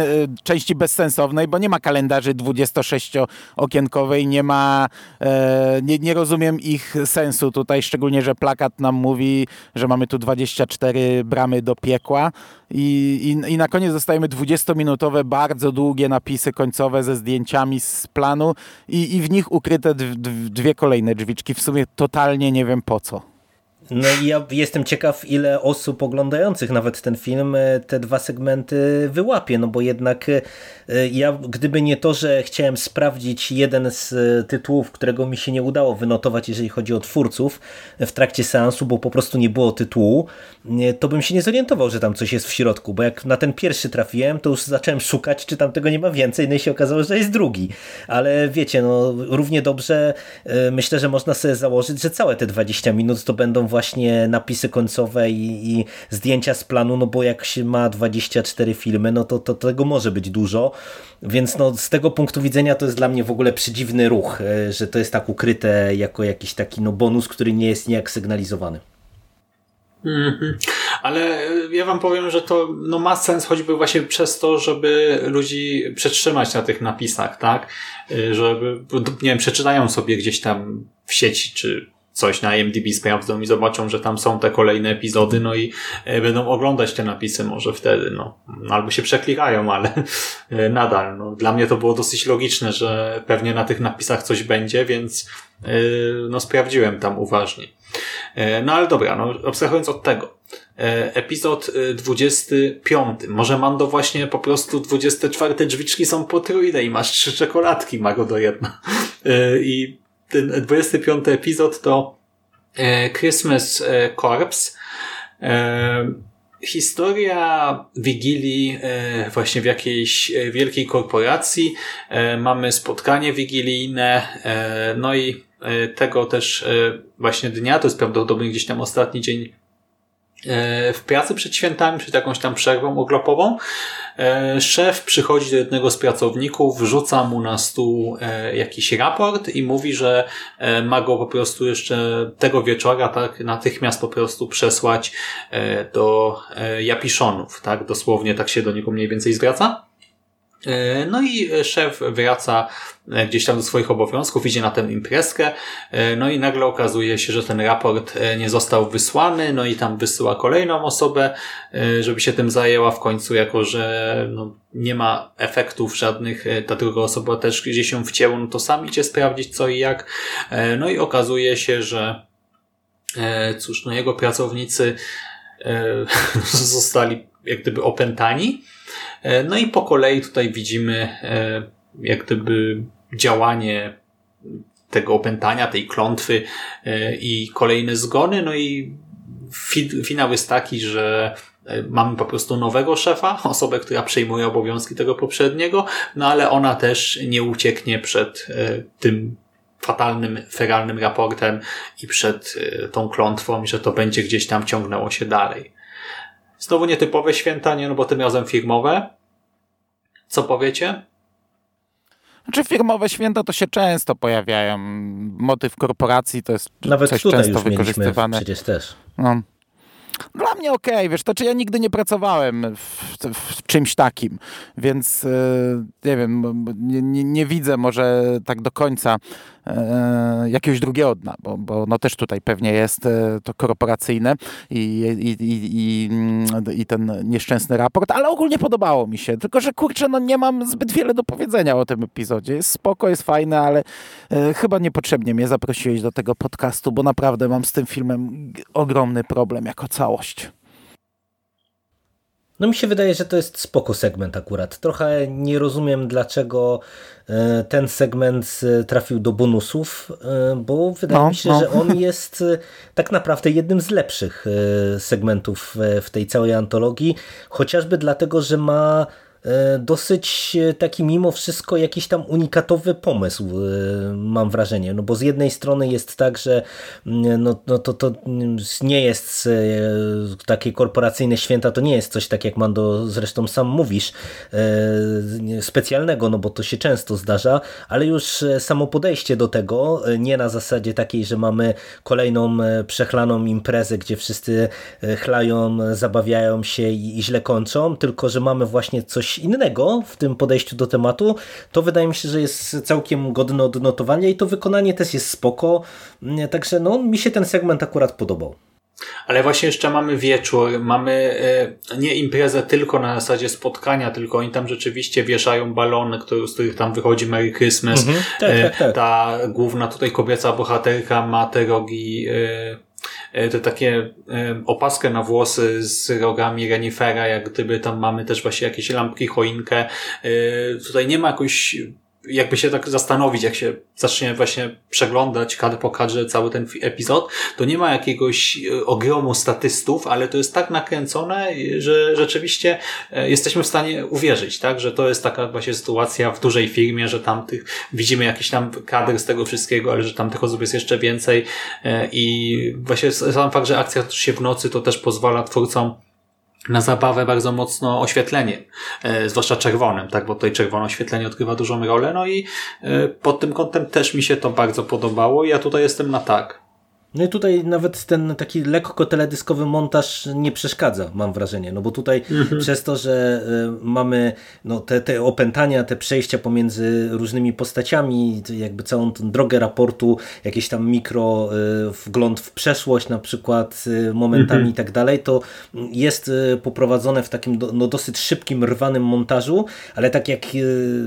części bezsensownej, bo nie ma kalendarzy 26-okienkowej, nie ma, e, nie, nie rozumiem ich sensu tutaj, szczególnie, że plakat nam mówi, że mamy tu 24 bramy do piekła i, i, i na koniec dostajemy 20-minutowe, bardzo długie napisy końcowe ze zdjęciami z planu i, i w nich ukryte dwie kolejne drzwiczki, w sumie totalnie nie wiem po co. No i ja jestem ciekaw, ile osób oglądających nawet ten film e, te dwa segmenty wyłapie, no bo jednak e, ja, gdyby nie to, że chciałem sprawdzić jeden z e, tytułów, którego mi się nie udało wynotować, jeżeli chodzi o twórców w trakcie seansu, bo po prostu nie było tytułu, to bym się nie zorientował, że tam coś jest w środku, bo jak na ten pierwszy trafiłem, to już zacząłem szukać, czy tam tego nie ma więcej, no i się okazało, że jest drugi. Ale wiecie, no równie dobrze myślę, że można sobie założyć, że całe te 20 minut to będą właśnie właśnie napisy końcowe i, i, zdjęcia z planu, no bo jak się ma 24 filmy, no to, to tego może być dużo, więc no z tego punktu widzenia to jest dla mnie w ogóle przedziwny ruch, e, że to jest tak ukryte jako jakiś taki no bonus, który nie jest nijak sygnalizowany. Mm -hmm. Ale ja wam powiem, że to no, ma sens choćby właśnie przez to, żeby ludzi przetrzymać na tych napisach, tak? E, żeby, nie wiem, przeczytają sobie gdzieś tam w sieci, czy coś na IMDb sprawdzą i zobaczą, że tam są te kolejne epizody, no i e, będą oglądać te napisy może wtedy, no. Albo się przeklikają, ale e, nadal, no. Dla mnie to było dosyć logiczne, że pewnie na tych napisach coś będzie, więc e, no sprawdziłem tam uważnie. No ale dobra, no abstrahując od tego. Epizod 25. Może Mando właśnie po prostu 24 drzwiczki są potrójne i masz trzy czekoladki, ma go do jedna. I ten 25 epizod to e, Christmas e, Corps. E, historia Wigilii właśnie w jakiejś wielkiej korporacji. Mamy spotkanie wigilijne, no i tego też właśnie dnia, to jest prawdopodobnie gdzieś tam ostatni dzień w pracy przed świętami, przed jakąś tam przerwą oglopową. E, szef przychodzi do jednego z pracowników, wrzuca mu na stół e, jakiś raport i mówi, że e, ma go po prostu jeszcze tego wieczora tak natychmiast po prostu przesłać do Japiszonów, tak? Dosłownie tak się do niego mniej więcej zwraca. E, no i szef wraca e, gdzieś tam do swoich obowiązków, idzie na tę imprezkę, e, no i nagle okazuje się, że ten raport nie został wysłany, no i tam wysyła kolejną osobę, żeby się tym zajęła. W końcu, jako że no, nie ma efektów żadnych, ta druga osoba też gdzieś się wcięła, no to sam idzie sprawdzić co i jak, no i okazuje się, że cóż, no jego pracownicy zostali jak gdyby opętani, no i po kolei tutaj widzimy e, jak gdyby działanie tego opętania, tej klątwy e, i kolejne zgony. No i finał jest taki, że mamy po prostu nowego szefa, osobę, która przejmuje obowiązki tego poprzedniego, no ale ona też nie ucieknie przed tym fatalnym, feralnym raportem i przed tą klątwą, że to będzie gdzieś tam ciągnęło się dalej. Znowu nietypowe święta, nie, no bo tym razem firmowe. Co powiecie? Znaczy firmowe święta to się często pojawiają. Motyw korporacji to jest Nawet coś tutaj często już wykorzystywane. Przecież też. No. Dla mnie okej, okay, wiesz, to czy ja nigdy nie pracowałem w, w, w czymś takim, więc yy, nie wiem, nie, nie, nie, widzę może tak do końca jakiegoś drugiego dna, bo, bo no też tutaj pewnie jest e, to korporacyjne i, i, i, i, i ten nieszczęsny raport, ale ogólnie podobało mi się, tylko że kurczę, no nie mam zbyt wiele do powiedzenia o tym epizodzie. Jest spoko, jest fajne, ale e, chyba niepotrzebnie mnie zaprosiłeś do tego podcastu, bo naprawdę mam z tym filmem ogromny problem jako całość. No mi się wydaje, że to jest spoko segment akurat. Trochę nie rozumiem, dlaczego e, ten segment e, trafił do bonusów, e, bo wydaje no, mi się, no. że on jest tak naprawdę jednym z lepszych segmentów w tej całej antologii, chociażby dlatego, że ma dosyć e, taki mimo wszystko jakiś tam unikatowy pomysł, e, mam wrażenie. No bo z jednej strony jest tak, że mm, no, no to, to nie jest takie korporacyjne święta, to nie jest coś tak jak Mando zresztą sam mówisz, specjalnego, no bo to się często zdarza, ale już samo podejście do tego, nie na zasadzie takiej, że mamy kolejną przechlaną imprezę, gdzie wszyscy chlają, zabawiają się i źle kończą, tylko że mamy właśnie coś innego w tym podejściu do tematu, to wydaje mi się, że jest całkiem godne odnotowania i to wykonanie też jest spoko. Także no, mi się ten segment akurat podobał. Ale właśnie jeszcze mamy wieczór, mamy e, nie imprezę tylko na zasadzie spotkania, tylko oni tam rzeczywiście wieszają balony, który, z których tam wychodzi Merry Christmas. Mhm, tak, tak, tak. Ta główna tutaj kobieca bohaterka ma te rogi e, e, te takie e, opaskę na włosy z rogami renifera, jak gdyby tam mamy też właśnie jakieś lampki, choinkę. E, tutaj nie ma jakoś jakby się tak zastanowić, jak się zacznie właśnie przeglądać kadr po kadrze cały ten epizod, to nie ma jakiegoś e, ogromu statystów, ale to jest tak nakręcone, że rzeczywiście e, jesteśmy w stanie uwierzyć, tak, że to jest taka właśnie sytuacja w dużej firmie, że tam tych, widzimy jakiś tam kadr z tego wszystkiego, ale że tam tych osób jest jeszcze więcej e, i właśnie sam fakt, że akcja się w nocy, to też pozwala twórcom na zabawę bardzo mocno oświetleniem, e, zwłaszcza czerwonym, tak, bo tutaj czerwone oświetlenie odgrywa dużą rolę, no i e, pod tym kątem też mi się to bardzo podobało. Ja tutaj jestem na tak. No i tutaj nawet ten taki lekko teledyskowy montaż nie przeszkadza, mam wrażenie, no bo tutaj mhm. przez to, że y, mamy no, te, te opętania, te przejścia pomiędzy różnymi postaciami, jakby całą drogę raportu, jakieś tam mikro y, wgląd w przeszłość na przykład y, momentami mhm. i tak dalej, to jest poprowadzone w takim no, dosyć szybkim, rwanym montażu, ale tak jak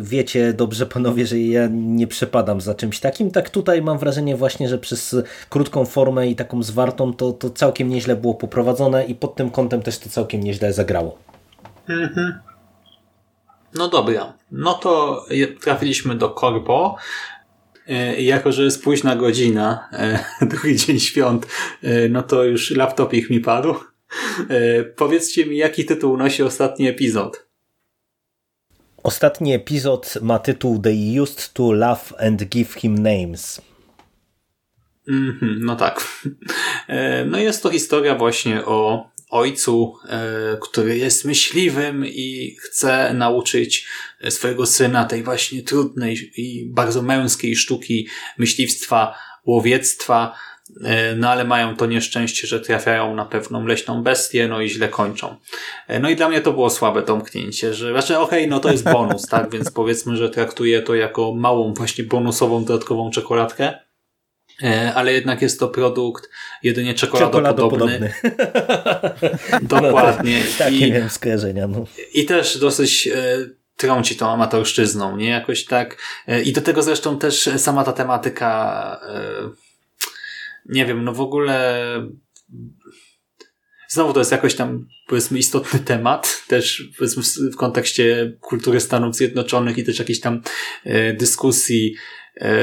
wiecie dobrze panowie, że ja nie przepadam za czymś takim, tak tutaj mam wrażenie właśnie, że przez krótką formę i taką zwartą, to, to całkiem nieźle było poprowadzone i pod tym kątem też to całkiem nieźle zagrało. Mhm. No dobra, no to trafiliśmy do Korpo. E, jako, że jest późna godzina, e, drugi dzień świąt, e, no to już laptopik mi padł. Powiedzcie mi, jaki tytuł nosi ostatni epizod? Ostatni epizod ma tytuł They used to laugh and give him names. Mm no tak. E, no jest to historia właśnie o ojcu, e, który jest myśliwym i chce nauczyć swojego syna tej właśnie trudnej i bardzo męskiej sztuki myśliwstwa, łowiectwa, e, no ale mają to nieszczęście, że trafiają na pewną leśną bestię, no i źle kończą. No i dla mnie to było słabe domknięcie, że znaczy okej, okay, no to jest bonus, tak, więc powiedzmy, że traktuję to jako małą właśnie bonusową dodatkową czekoladkę, ale jednak jest to produkt jedynie czekoladopodobny. Dokładnie. No, takie I, miałem skojarzenia. No. I też dosyć e, trąci tą amatorszczyzną, nie? Jakoś tak. E, I do tego zresztą też sama ta tematyka e, nie wiem, no w ogóle znowu to jest jakoś tam powiedzmy istotny temat, też powiedzmy w kontekście kultury Stanów Zjednoczonych i też jakiejś tam e, dyskusji e,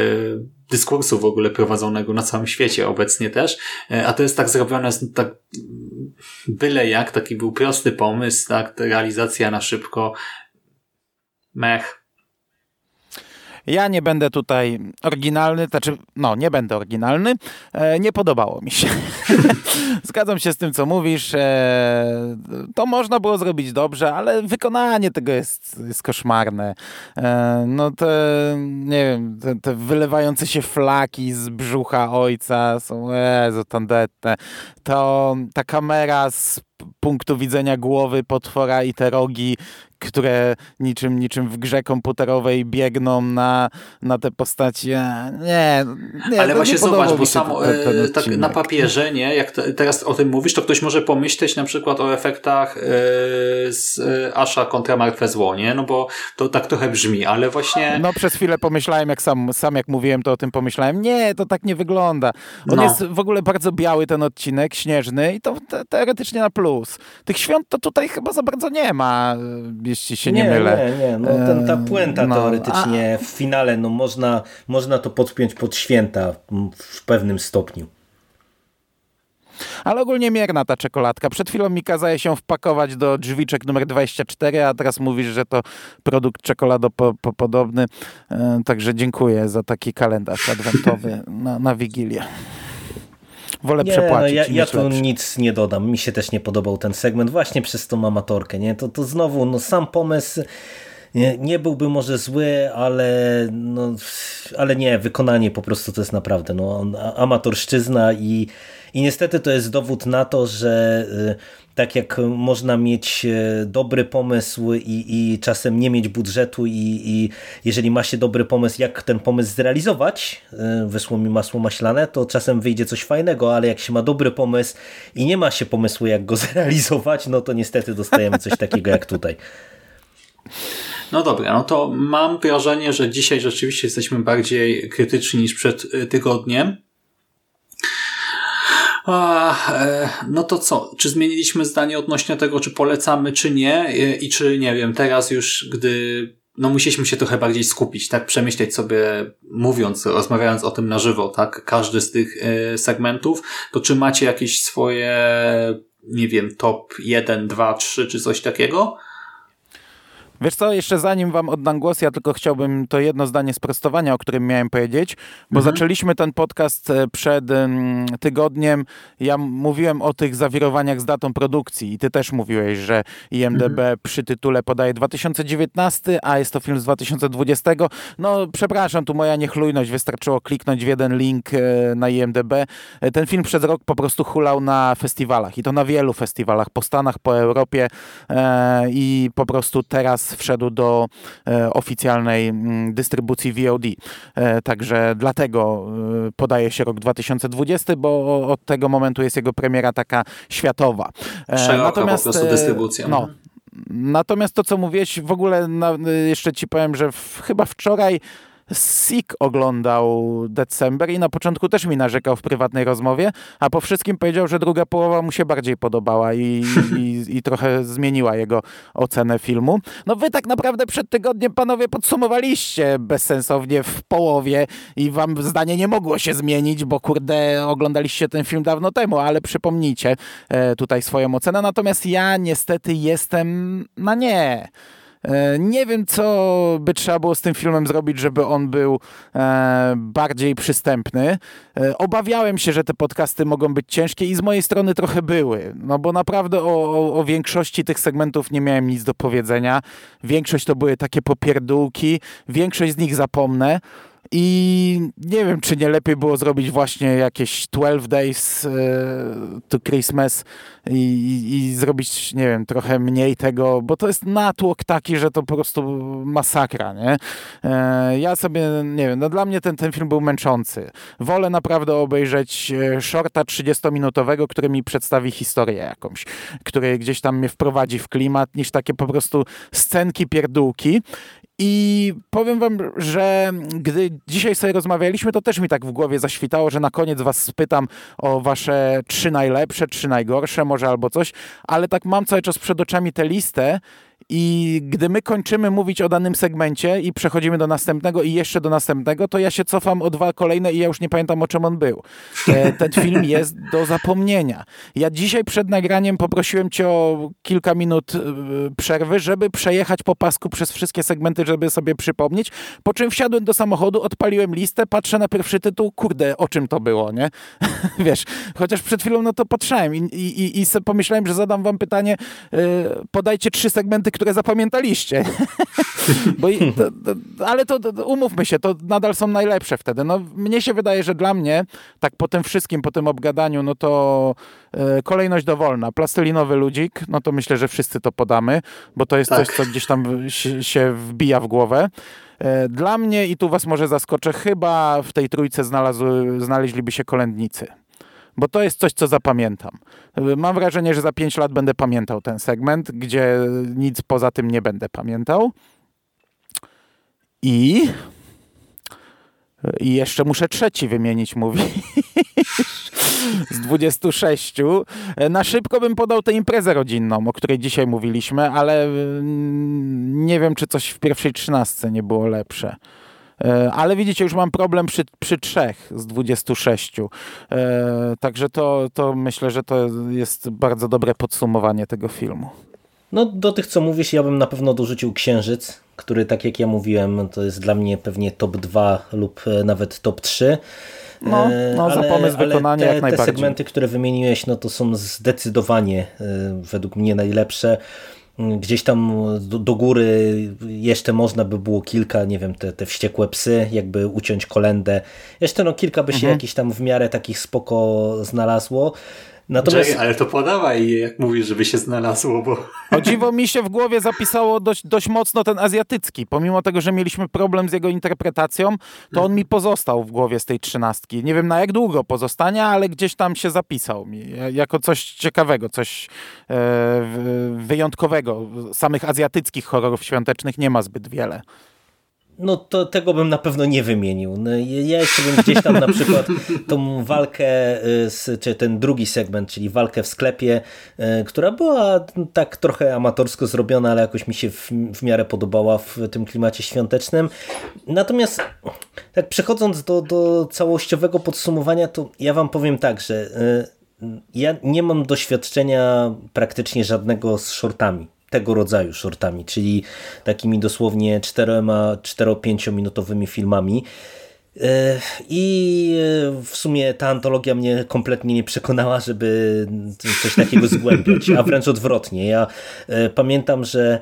dyskursu w ogóle prowadzonego na całym świecie obecnie też, e, a to jest tak zrobione tak byle jak, taki był prosty pomysł, tak, realizacja na szybko, mech, ja nie będę tutaj oryginalny, znaczy, no, nie będę oryginalny. E, nie podobało mi się. Zgadzam się z tym, co mówisz. E, to można było zrobić dobrze, ale wykonanie tego jest, jest koszmarne. E, no te, nie wiem, te, te, wylewające się flaki z brzucha ojca są, Jezu, tandetne. To ta kamera z punktu widzenia głowy potwora i te rogi które niczym, niczym w grze komputerowej biegną na, na te postaci. Nie, nie Ale właśnie zobacz, bo samo ten, ten e, tak na papierze, nie, jak to, teraz o tym mówisz, to ktoś może pomyśleć na przykład o efektach yy, z yy, Asha kontra Martwe Zło, nie? No bo to tak trochę brzmi, ale właśnie... No przez chwilę pomyślałem, jak sam, sam jak mówiłem, to o tym pomyślałem. Nie, to tak nie wygląda. On no. jest w ogóle bardzo biały ten odcinek, śnieżny i to te, teoretycznie na plus. Tych świąt to tutaj chyba za bardzo nie ma jeśli się nie, nie mylę. Nie, nie, no ten, ta puenta no, teoretycznie a... w finale, no można, można to podpiąć pod święta w pewnym stopniu. Ale ogólnie mierna ta czekoladka. Przed chwilą mi kazała się wpakować do drzwiczek numer 24, a teraz mówisz, że to produkt czekoladopodobny. E, także dziękuję za taki kalendarz adwentowy na, na Wigilię. Wolę nie, przepłacić. No ja, ja tu lepszy. nic nie dodam. Mi się też nie podobał ten segment właśnie przez tą amatorkę. Nie? To, to znowu no, sam pomysł nie, nie byłby może zły, ale, no, ale nie, wykonanie po prostu to jest naprawdę no, amatorszczyzna i, i niestety to jest dowód na to, że y, tak jak można mieć e, dobry pomysł i, i czasem nie mieć budżetu i, i jeżeli ma się dobry pomysł, jak ten pomysł zrealizować, e, wyszło mi masło maślane, to czasem wyjdzie coś fajnego, ale jak się ma dobry pomysł i nie ma się pomysłu, jak go zrealizować, no to niestety dostajemy coś takiego jak tutaj. No dobra, no to mam wrażenie, że dzisiaj rzeczywiście jesteśmy bardziej krytyczni niż przed e, tygodniem. A, e, no to co? Czy zmieniliśmy zdanie odnośnie tego, czy polecamy, czy nie? E, I czy, nie wiem, teraz już, gdy no musieliśmy się trochę bardziej skupić, tak? Przemyśleć sobie, mówiąc, rozmawiając o tym na żywo, tak? Każdy z tych e, segmentów, to czy macie jakieś swoje, nie wiem, top 1, 2, 3 czy coś takiego? Wiesz co, jeszcze zanim wam oddam głos, ja tylko chciałbym to jedno zdanie sprostowania, o którym miałem powiedzieć, bo mhm. zaczęliśmy ten podcast e, przed tygodniem. Ja mówiłem o tych zawirowaniach z datą produkcji i ty też mówiłeś, że IMDB mhm. przy tytule podaje 2019, a jest to film z 2020. No, przepraszam, tu moja niechlujność, wystarczyło kliknąć w jeden link e, na IMDB. E, ten film przez rok po prostu hulał na festiwalach i to na wielu festiwalach, po Stanach, po Europie i po prostu teraz wszedł do e, oficjalnej mm, dystrybucji VOD. E, także dlatego e, podaje się rok 2020, bo od tego momentu jest jego premiera taka światowa. Szeroka Natomiast, po prostu dystrybucja. No, Natomiast to, co mówiłeś, w ogóle na, jeszcze ci powiem, że w, chyba wczoraj Sik oglądał December i na początku też mi narzekał w prywatnej rozmowie, a po wszystkim powiedział, że druga połowa mu się bardziej podobała i, i, i trochę zmieniła jego ocenę filmu. No wy tak naprawdę przed tygodniem panowie podsumowaliście bezsensownie w połowie i wam zdanie nie mogło się zmienić, bo kurde oglądaliście ten film dawno temu, ale przypomnijcie e, tutaj swoją ocenę. Natomiast ja niestety jestem na nie. E, nie wiem, co by trzeba było z tym filmem zrobić, żeby on był e, bardziej przystępny. E, obawiałem się, że te podcasty mogą być ciężkie i z mojej strony trochę były, no bo naprawdę o, o, o większości tych segmentów nie miałem nic do powiedzenia. Większość to były takie popierdółki, większość z nich zapomnę. I nie wiem, czy nie lepiej było zrobić właśnie jakieś 12 Days e, to Christmas i, i, zrobić, nie wiem, trochę mniej tego, bo to jest natłok taki, że to po prostu masakra, nie? E, ja sobie, nie wiem, no dla mnie ten, ten film był męczący. Wolę naprawdę obejrzeć e, shorta 30-minutowego, który mi przedstawi historię jakąś, który gdzieś tam mnie wprowadzi w klimat, niż takie po prostu scenki pierdółki. I powiem wam, że gdy dzisiaj sobie rozmawialiśmy, to też mi tak w głowie zaświtało, że na koniec was spytam o wasze trzy najlepsze, trzy najgorsze może albo coś, ale tak mam cały czas przed oczami tę listę i gdy my kończymy mówić o danym segmencie i przechodzimy do następnego i jeszcze do następnego, to ja się cofam o dwa kolejne i ja już nie pamiętam o czym on był. E, ten film jest do zapomnienia. Ja dzisiaj przed nagraniem poprosiłem cię o kilka minut e, przerwy, żeby przejechać po pasku przez wszystkie segmenty, żeby sobie przypomnieć, po czym wsiadłem do samochodu, odpaliłem listę, patrzę na pierwszy tytuł, kurde, o czym to było, nie? Wiesz, chociaż przed chwilą no to patrzałem i, i, i, i pomyślałem, że zadam wam pytanie, e, podajcie trzy segmenty, które zapamiętaliście. Bo, to, to, ale to, to, umówmy się, to nadal są najlepsze wtedy. No, mnie się wydaje, że dla mnie, tak po tym wszystkim, po tym obgadaniu, no to e, kolejność dowolna. Plastelinowy ludzik, no to myślę, że wszyscy to podamy, bo to jest tak. coś, co gdzieś tam się, wbija w głowę. E, dla mnie, i tu was może zaskoczę, chyba w tej trójce znalazł, znaleźliby się kolędnicy bo to jest coś, co zapamiętam. Mam wrażenie, że za 5 lat będę pamiętał ten segment, gdzie nic poza tym nie będę pamiętał. I, i jeszcze muszę trzeci wymienić, mówi. Z 26. Na szybko bym podał tę imprezę rodzinną, o której dzisiaj mówiliśmy, ale mm, nie wiem, czy coś w pierwszej trzynastce nie było lepsze. E, ale widzicie, już mam problem przy, przy trzech z 26. E, także to, to myślę, że to jest bardzo dobre podsumowanie tego filmu. No do tych, co mówisz, ja bym na pewno dorzucił Księżyc, który, tak jak ja mówiłem, to jest dla mnie pewnie top 2 lub e, nawet top 3. No, no ale, za pomysł wykonania te, jak najbardziej. Te segmenty, które wymieniłeś, no to są zdecydowanie według mnie najlepsze. Gdzieś tam do, do, góry jeszcze można by było kilka, nie wiem, te, te wściekłe psy, jakby uciąć kolendę. Jeszcze no kilka by się mhm. jakiś tam w miarę takich spoko znalazło. Natomiast... Jay, ale to podawaj, jak mówisz, żeby się znalazło, bo... O dziwo mi się w głowie zapisało dość, dość mocno ten azjatycki. Pomimo tego, że mieliśmy problem z jego interpretacją, to on mi pozostał w głowie z tej trzynastki. Nie wiem na jak długo pozostanie, ale gdzieś tam się zapisał mi. Jako coś ciekawego, coś e, wyjątkowego. Samych azjatyckich horrorów świątecznych nie ma zbyt wiele. No to tego bym na pewno nie wymienił. No, ja jeszcze bym gdzieś tam na przykład tą walkę, y, z, czy ten drugi segment, czyli walkę w sklepie, y, która była tak trochę amatorsko zrobiona, ale jakoś mi się w, w miarę podobała w tym klimacie świątecznym. Natomiast tak przechodząc do, do całościowego podsumowania, to ja wam powiem tak, że y, ja nie mam doświadczenia praktycznie żadnego z shortami tego rodzaju shortami, czyli takimi dosłownie 4-5 minutowymi filmami. E, I e, w sumie ta antologia mnie kompletnie nie przekonała, żeby coś takiego zgłębiać, a wręcz odwrotnie. Ja e, pamiętam, że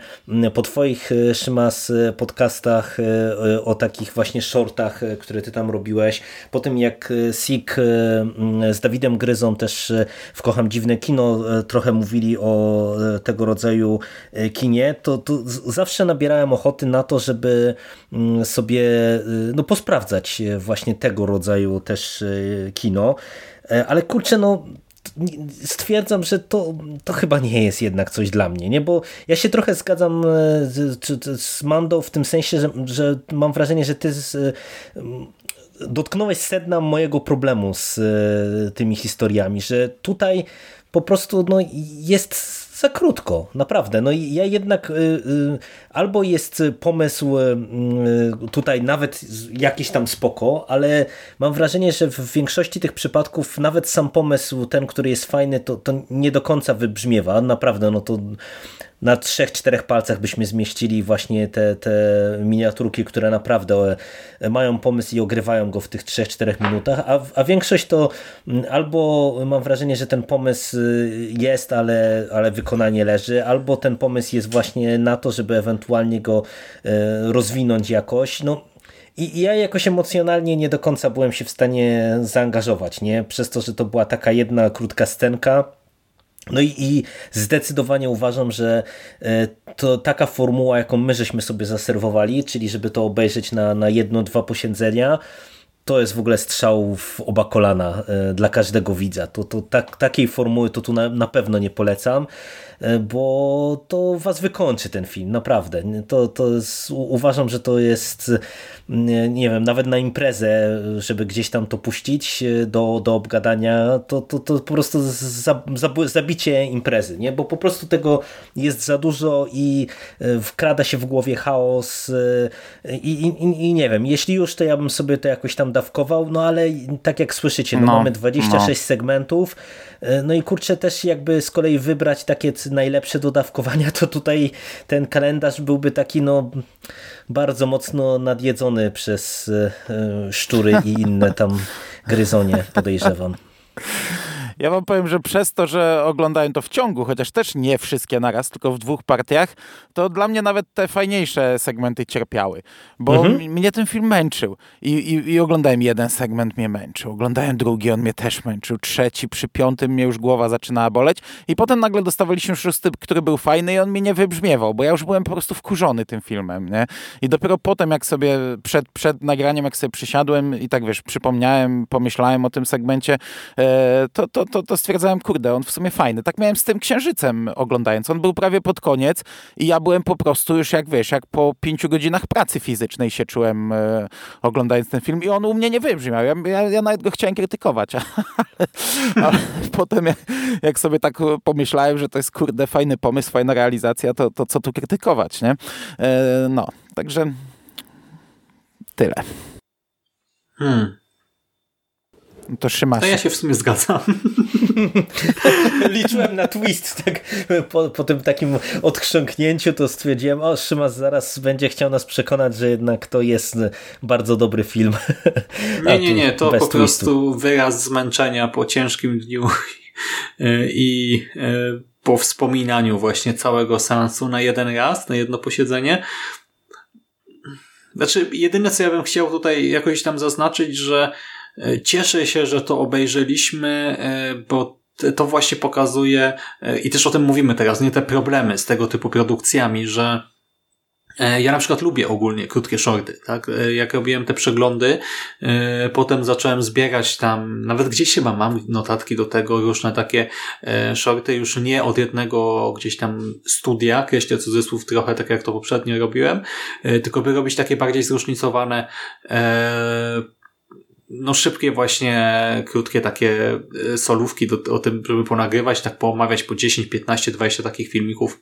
po twoich Szymas podcastach o takich właśnie shortach, które ty tam robiłeś, po tym jak Sik z Dawidem Gryzą też w Kocham Dziwne Kino trochę mówili o tego rodzaju kinie, to, to zawsze nabierałem ochoty na to, żeby sobie no, posprawdzać właśnie tego rodzaju też e, kino. E, ale kurczę, no stwierdzam, że to, to chyba nie jest jednak coś dla mnie, nie? bo ja się trochę zgadzam e, z, z Mando w tym sensie, że, że mam wrażenie, że ty z, dotknąłeś sedna mojego problemu z tymi historiami, że tutaj po prostu no, jest za krótko, naprawdę. No i ja jednak y, y, albo jest pomysł y, tutaj nawet jakiś tam spoko, ale mam wrażenie, że w większości tych przypadków nawet sam pomysł, ten, który jest fajny, to, to nie do końca wybrzmiewa. Naprawdę, no to na trzech, czterech palcach byśmy zmieścili właśnie te, te miniaturki, które naprawdę e, mają pomysł i ogrywają go w tych trzech, czterech minutach, a, a większość to mm, albo mam wrażenie, że ten pomysł y, jest, ale, ale wykonanie leży, albo ten pomysł jest właśnie na to, żeby ewentualnie go e, rozwinąć jakoś. No, i ja jakoś emocjonalnie nie do końca byłem się w stanie zaangażować, nie? Przez to, że to była taka jedna krótka scenka, no i, i, zdecydowanie uważam, że e, to taka formuła, jaką my żeśmy sobie zaserwowali, czyli żeby to obejrzeć na, na jedno, dwa posiedzenia, to jest w ogóle strzał w oba kolana e, dla każdego widza. To, to tak, takiej formuły to tu na, na pewno nie polecam. E, bo to was wykończy ten film, naprawdę. To, to jest, uważam, że to jest, nie, wiem, nawet na imprezę, żeby gdzieś tam to puścić e, do, do obgadania, to, to, to po prostu za, za, zabicie imprezy, nie? bo po prostu tego jest za dużo i wkrada się w głowie chaos i, i, i nie wiem, jeśli już, to ja bym sobie to jakoś tam dawkował, no ale tak jak słyszycie, no, no mamy 26 no. segmentów, no i kurczę też jakby z kolei wybrać takie najlepsze do dawkowania, to tutaj ten kalendarz byłby taki no bardzo mocno nadjedzony przez e, szczury i inne tam gryzonie, podejrzewam. Ja wam powiem, że przez to, że oglądałem to w ciągu, chociaż też nie wszystkie naraz, tylko w dwóch partiach, to dla mnie nawet te fajniejsze segmenty cierpiały. Bo mhm. mnie ten film męczył. I, i, I, oglądałem jeden segment, mnie męczył. Oglądałem drugi, on mnie też męczył. Trzeci, przy piątym mnie już głowa zaczynała boleć. I potem nagle dostawaliśmy szósty, który był fajny i on mi nie wybrzmiewał, bo ja już byłem po prostu wkurzony tym filmem. Nie? I dopiero potem, jak sobie przed, przed nagraniem, jak sobie przysiadłem i tak wiesz, przypomniałem, pomyślałem o tym segmencie, e, to, to, to, to stwierdzałem, kurde, on w sumie fajny. Tak miałem z tym księżycem oglądając. On był prawie pod koniec i ja byłem po prostu już jak wiesz, jak po pięciu godzinach pracy fizycznej się czułem e, oglądając ten film i on u mnie nie wybrzmiał. Ja, ja, ja nawet go chciałem krytykować, ale, ale potem jak, jak, sobie tak pomyślałem, że to jest kurde fajny pomysł, fajna realizacja, to, to co tu krytykować, nie? E, no, także tyle. Hmm. To Szymasz. To ja się w sumie zgadzam. Liczyłem na twist, tak po, po, tym takim odchrząknięciu to stwierdziłem, o Szymas zaraz będzie chciał nas przekonać, że jednak to jest bardzo dobry film. nie, nie, nie, to po twistu. prostu wyraz zmęczenia po ciężkim dniu i e, po wspominaniu właśnie całego seansu na jeden raz, na jedno posiedzenie. Znaczy, jedyne co ja bym chciał tutaj jakoś tam zaznaczyć, że cieszę się, że to obejrzeliśmy, e, bo to właśnie pokazuje e, i też o tym mówimy teraz, nie te problemy z tego typu produkcjami, że E, ja na przykład lubię ogólnie krótkie shorty, tak? E, jak robiłem te przeglądy, e, potem zacząłem zbierać tam, nawet gdzieś chyba mam notatki do tego, różne takie shorty, już nie od jednego gdzieś tam studia, kreślę cudzysłów trochę, tak jak to poprzednio robiłem, tylko by robić takie bardziej zróżnicowane no szybkie właśnie, krótkie takie solówki do, o tym, żeby ponagrywać, tak poomawiać po 10, 15, 20 takich filmików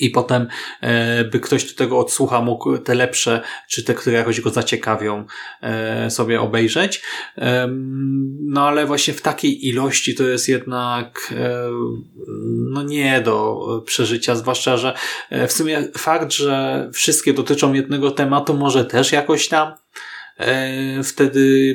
i potem e, by ktoś do tego odsłucha mógł te lepsze, czy te, które jakoś go zaciekawią, e, sobie obejrzeć. No ale właśnie w takiej ilości to jest jednak e, no nie do przeżycia, zwłaszcza, że w sumie fakt, że wszystkie dotyczą jednego tematu może też jakoś tam wtedy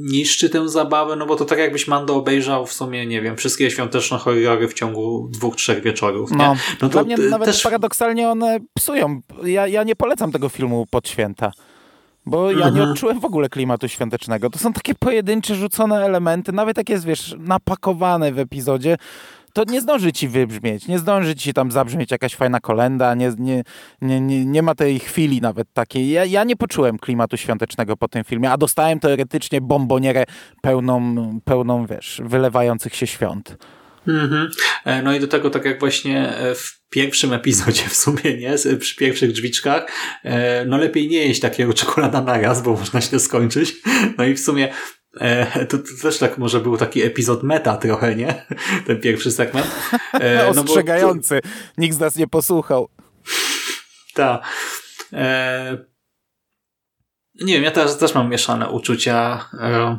niszczy tę zabawę, no bo to tak jakbyś Mando obejrzał w sumie, nie wiem, wszystkie świąteczne horrory w ciągu dwóch, trzech wieczorów. Nie? No, no to Dla mnie nawet też... paradoksalnie one psują. Ja, ja nie polecam tego filmu pod święta. Bo ja nie mhm. odczułem w ogóle klimatu świątecznego. To są takie pojedyncze, rzucone elementy, nawet jak jest, wiesz, napakowane w epizodzie, to nie zdąży ci wybrzmieć, nie zdąży ci tam zabrzmieć jakaś fajna kolenda, nie, nie, nie, nie, ma tej chwili nawet takiej. Ja, ja nie poczułem klimatu świątecznego po tym filmie, a dostałem teoretycznie bombonierę pełną, pełną wiesz, wylewających się świąt. Mhm. E, no i do tego, tak jak właśnie e, w pierwszym epizodzie w sumie, nie? Przy pierwszych drzwiczkach, e, no lepiej nie jeść takiego czekolada na raz, bo można się skończyć. No i w sumie E, to, to, też tak może był taki epizod meta trochę, nie? Ten pierwszy segment. E, no Ostrzegający. To... Nikt z nas nie posłuchał. Tak. E... Nie wiem, ja też, też mam mieszane uczucia. E...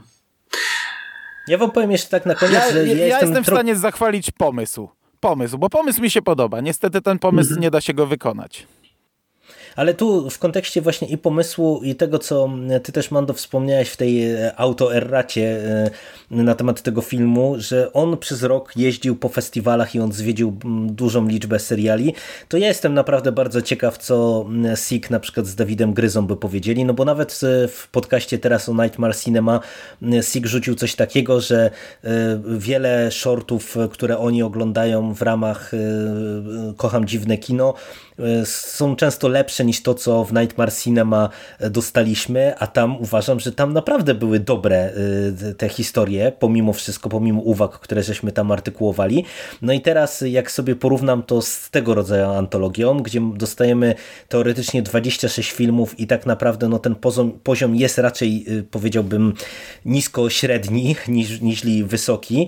Ja wam powiem jeszcze tak na koniec, ja, że ja, ja jestem, jestem w stanie zachwalić pomysł. Pomysł, bo pomysł mi się podoba. Niestety ten pomysł mhm. nie da się go wykonać. Ale tu w kontekście właśnie i pomysłu i tego, co ty też Mando wspomniałeś w tej e, autoerracie e, na temat tego filmu, że on przez rok jeździł po festiwalach i on zwiedził dużą liczbę seriali, to ja jestem naprawdę bardzo ciekaw, co Sik na przykład z Dawidem Gryzą by powiedzieli, no bo nawet w podcaście teraz o Nightmare Cinema Sik rzucił coś takiego, że e, wiele shortów, które oni oglądają w ramach Kocham Dziwne Kino, są często lepsze niż to, co w Nightmare Cinema dostaliśmy, a tam uważam, że tam naprawdę były dobre y, te historie, pomimo wszystko, pomimo uwag, które żeśmy tam artykułowali. No i teraz jak sobie porównam to z tego rodzaju antologią, gdzie dostajemy teoretycznie 26 filmów i tak naprawdę no, ten poziom, poziom jest raczej y, powiedziałbym nisko średni niż, niż wysoki,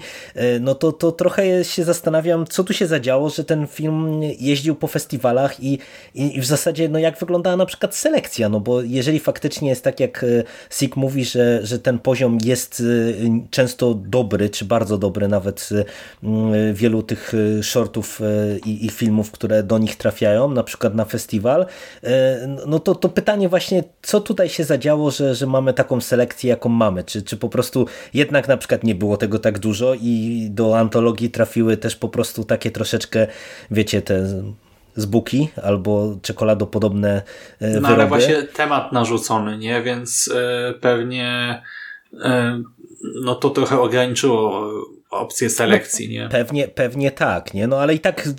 no to, to trochę się zastanawiam, co tu się zadziało, że ten film jeździł po festiwalach i, i, i w zasadzie no jak wyglądała na przykład selekcja, no bo jeżeli faktycznie jest tak jak e, Sik mówi, że, że ten poziom jest e, często dobry, czy bardzo dobry, nawet e, wielu tych shortów i, i filmów, które do nich trafiają, na przykład na festiwal, no to, to pytanie właśnie, co tutaj się zadziało, że, że mamy taką selekcję, jaką mamy, czy, czy po prostu jednak na przykład nie było tego tak dużo i do antologii trafiły też po prostu takie troszeczkę, wiecie, te z buki albo czekoladopodobne wyroby. No ale właśnie temat narzucony, nie? Więc e, pewnie e, no to trochę ograniczyło opcję selekcji, no, nie? Pewnie, pewnie tak, nie? No ale i tak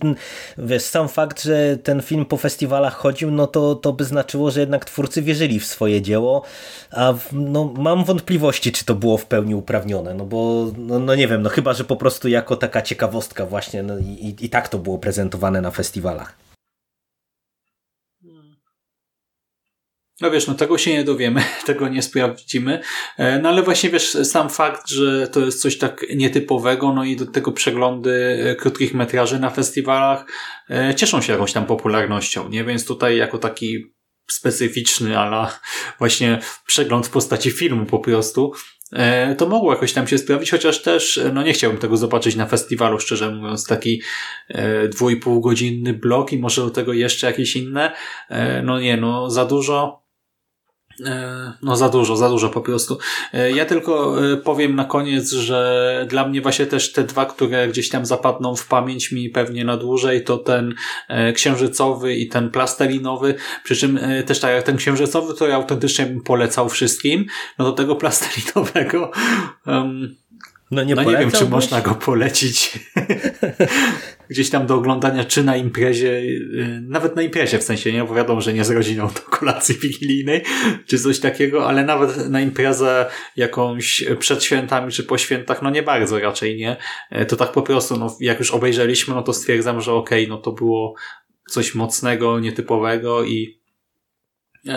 wiesz, sam fakt, że ten film po festiwalach chodził, no to, to by znaczyło, że jednak twórcy wierzyli w swoje dzieło, a w, no, mam wątpliwości, czy to było w pełni uprawnione, no bo no, no nie wiem, no chyba, że po prostu jako taka ciekawostka właśnie no, i, i tak to było prezentowane na festiwalach. No wiesz, no tego się nie dowiemy, tego nie sprawdzimy, e, no ale właśnie wiesz, sam fakt, że to jest coś tak nietypowego, no i do tego przeglądy e, krótkich metraży na festiwalach e, cieszą się jakąś tam popularnością, nie? Więc tutaj jako taki specyficzny, ale właśnie przegląd w postaci filmu po prostu, to mogło jakoś tam się sprawić, chociaż też no nie chciałbym tego zobaczyć na festiwalu, szczerze mówiąc, taki dwu i pół godzinny blok i może do tego jeszcze jakieś inne, no nie, no za dużo, no za dużo, za dużo po prostu. E, ja tylko e, powiem na koniec, że dla mnie właśnie też te dwa, które gdzieś tam zapadną w pamięć mi pewnie na dłużej, to ten księżycowy i ten plastelinowy, przy czym też tak jak ten księżycowy, to ja autentycznie bym polecał wszystkim, no do tego plastelinowego. Um, no nie, no nie wiem, czy można go polecić. gdzieś tam do oglądania, czy na imprezie, nawet na imprezie w sensie, nie? Bo wiadomo, że nie z rodziną do kolacji wigilijnej, czy coś takiego, ale nawet na imprezę jakąś przed świętami, czy po świętach, no nie bardzo raczej, nie? To tak po prostu, no jak już obejrzeliśmy, no to stwierdzam, że okej, okay, no to było coś mocnego, nietypowego i yy,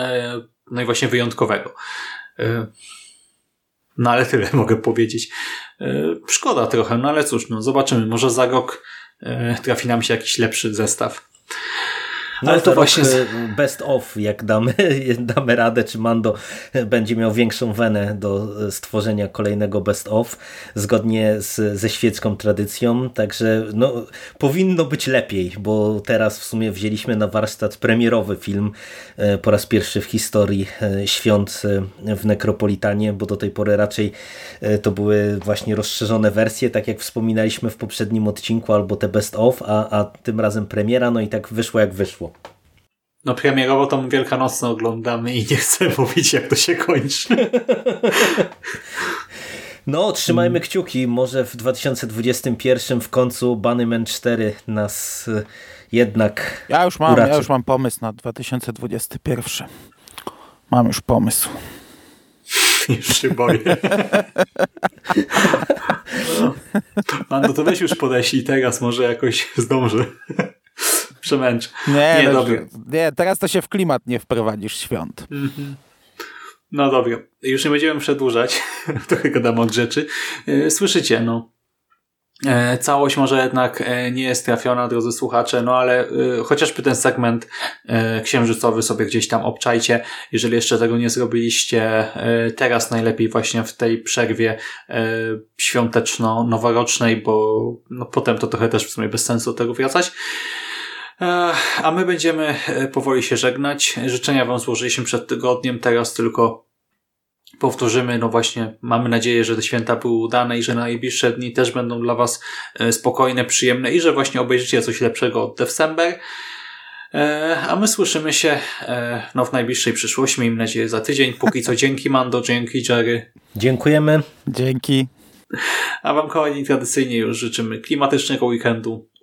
no i właśnie wyjątkowego. No ale tyle mogę powiedzieć. E, szkoda trochę, no ale cóż, no zobaczymy. Może za rok e, trafi nam się jakiś lepszy zestaw. No ale to właśnie best of, jak damy, damy radę, czy Mando będzie miał większą wenę do stworzenia kolejnego best of, zgodnie z, ze świecką tradycją, także no, powinno być lepiej, bo teraz w sumie wzięliśmy na warsztat premierowy film e, po raz pierwszy w historii e, świąt e, w Nekropolitanie, bo do tej pory raczej to były właśnie rozszerzone wersje, tak jak wspominaliśmy w poprzednim odcinku, albo te best of, a, a tym razem premiera, no i tak wyszło jak wyszło. No premierowo to Wielkanocno oglądamy i nie chcę mówić jak to się kończy. No, trzymajmy kciuki. Może w 2021 w końcu Bunnyman 4 nas e, jednak Ja już mam, uraczy. ja już mam pomysł na 2021. Mam już pomysł. Już się boję. No. no to weź już podeślij teraz, może jakoś zdąży przemęczy. Nie, nie, no, nie, teraz to się w klimat nie wprowadzisz świąt. Mhm. No dobra, już nie będziemy przedłużać, trochę gadamy od rzeczy. E, słyszycie, no. E, całość może jednak e, nie jest trafiona, drodzy słuchacze, no ale chociażby ten segment księżycowy sobie gdzieś tam obczajcie. Jeżeli jeszcze tego nie zrobiliście, teraz najlepiej właśnie w tej przerwie świąteczno-noworocznej, bo no, potem to trochę też w sumie bez sensu do tego wracać. A my będziemy e, powoli się żegnać. Życzenia Wam złożyliśmy przed tygodniem, teraz tylko powtórzymy, no właśnie, mamy nadzieję, że te święta były udane i że najbliższe dni też będą dla Was e, spokojne, przyjemne i że właśnie obejrzycie coś lepszego od December. E, a my słyszymy się no, w najbliższej przyszłości, miejmy nadzieję za tydzień. Póki co dzięki Mando, dzięki Jerry. Dziękujemy. Dzięki. A Wam, kochani, tradycyjnie już życzymy klimatycznego weekendu,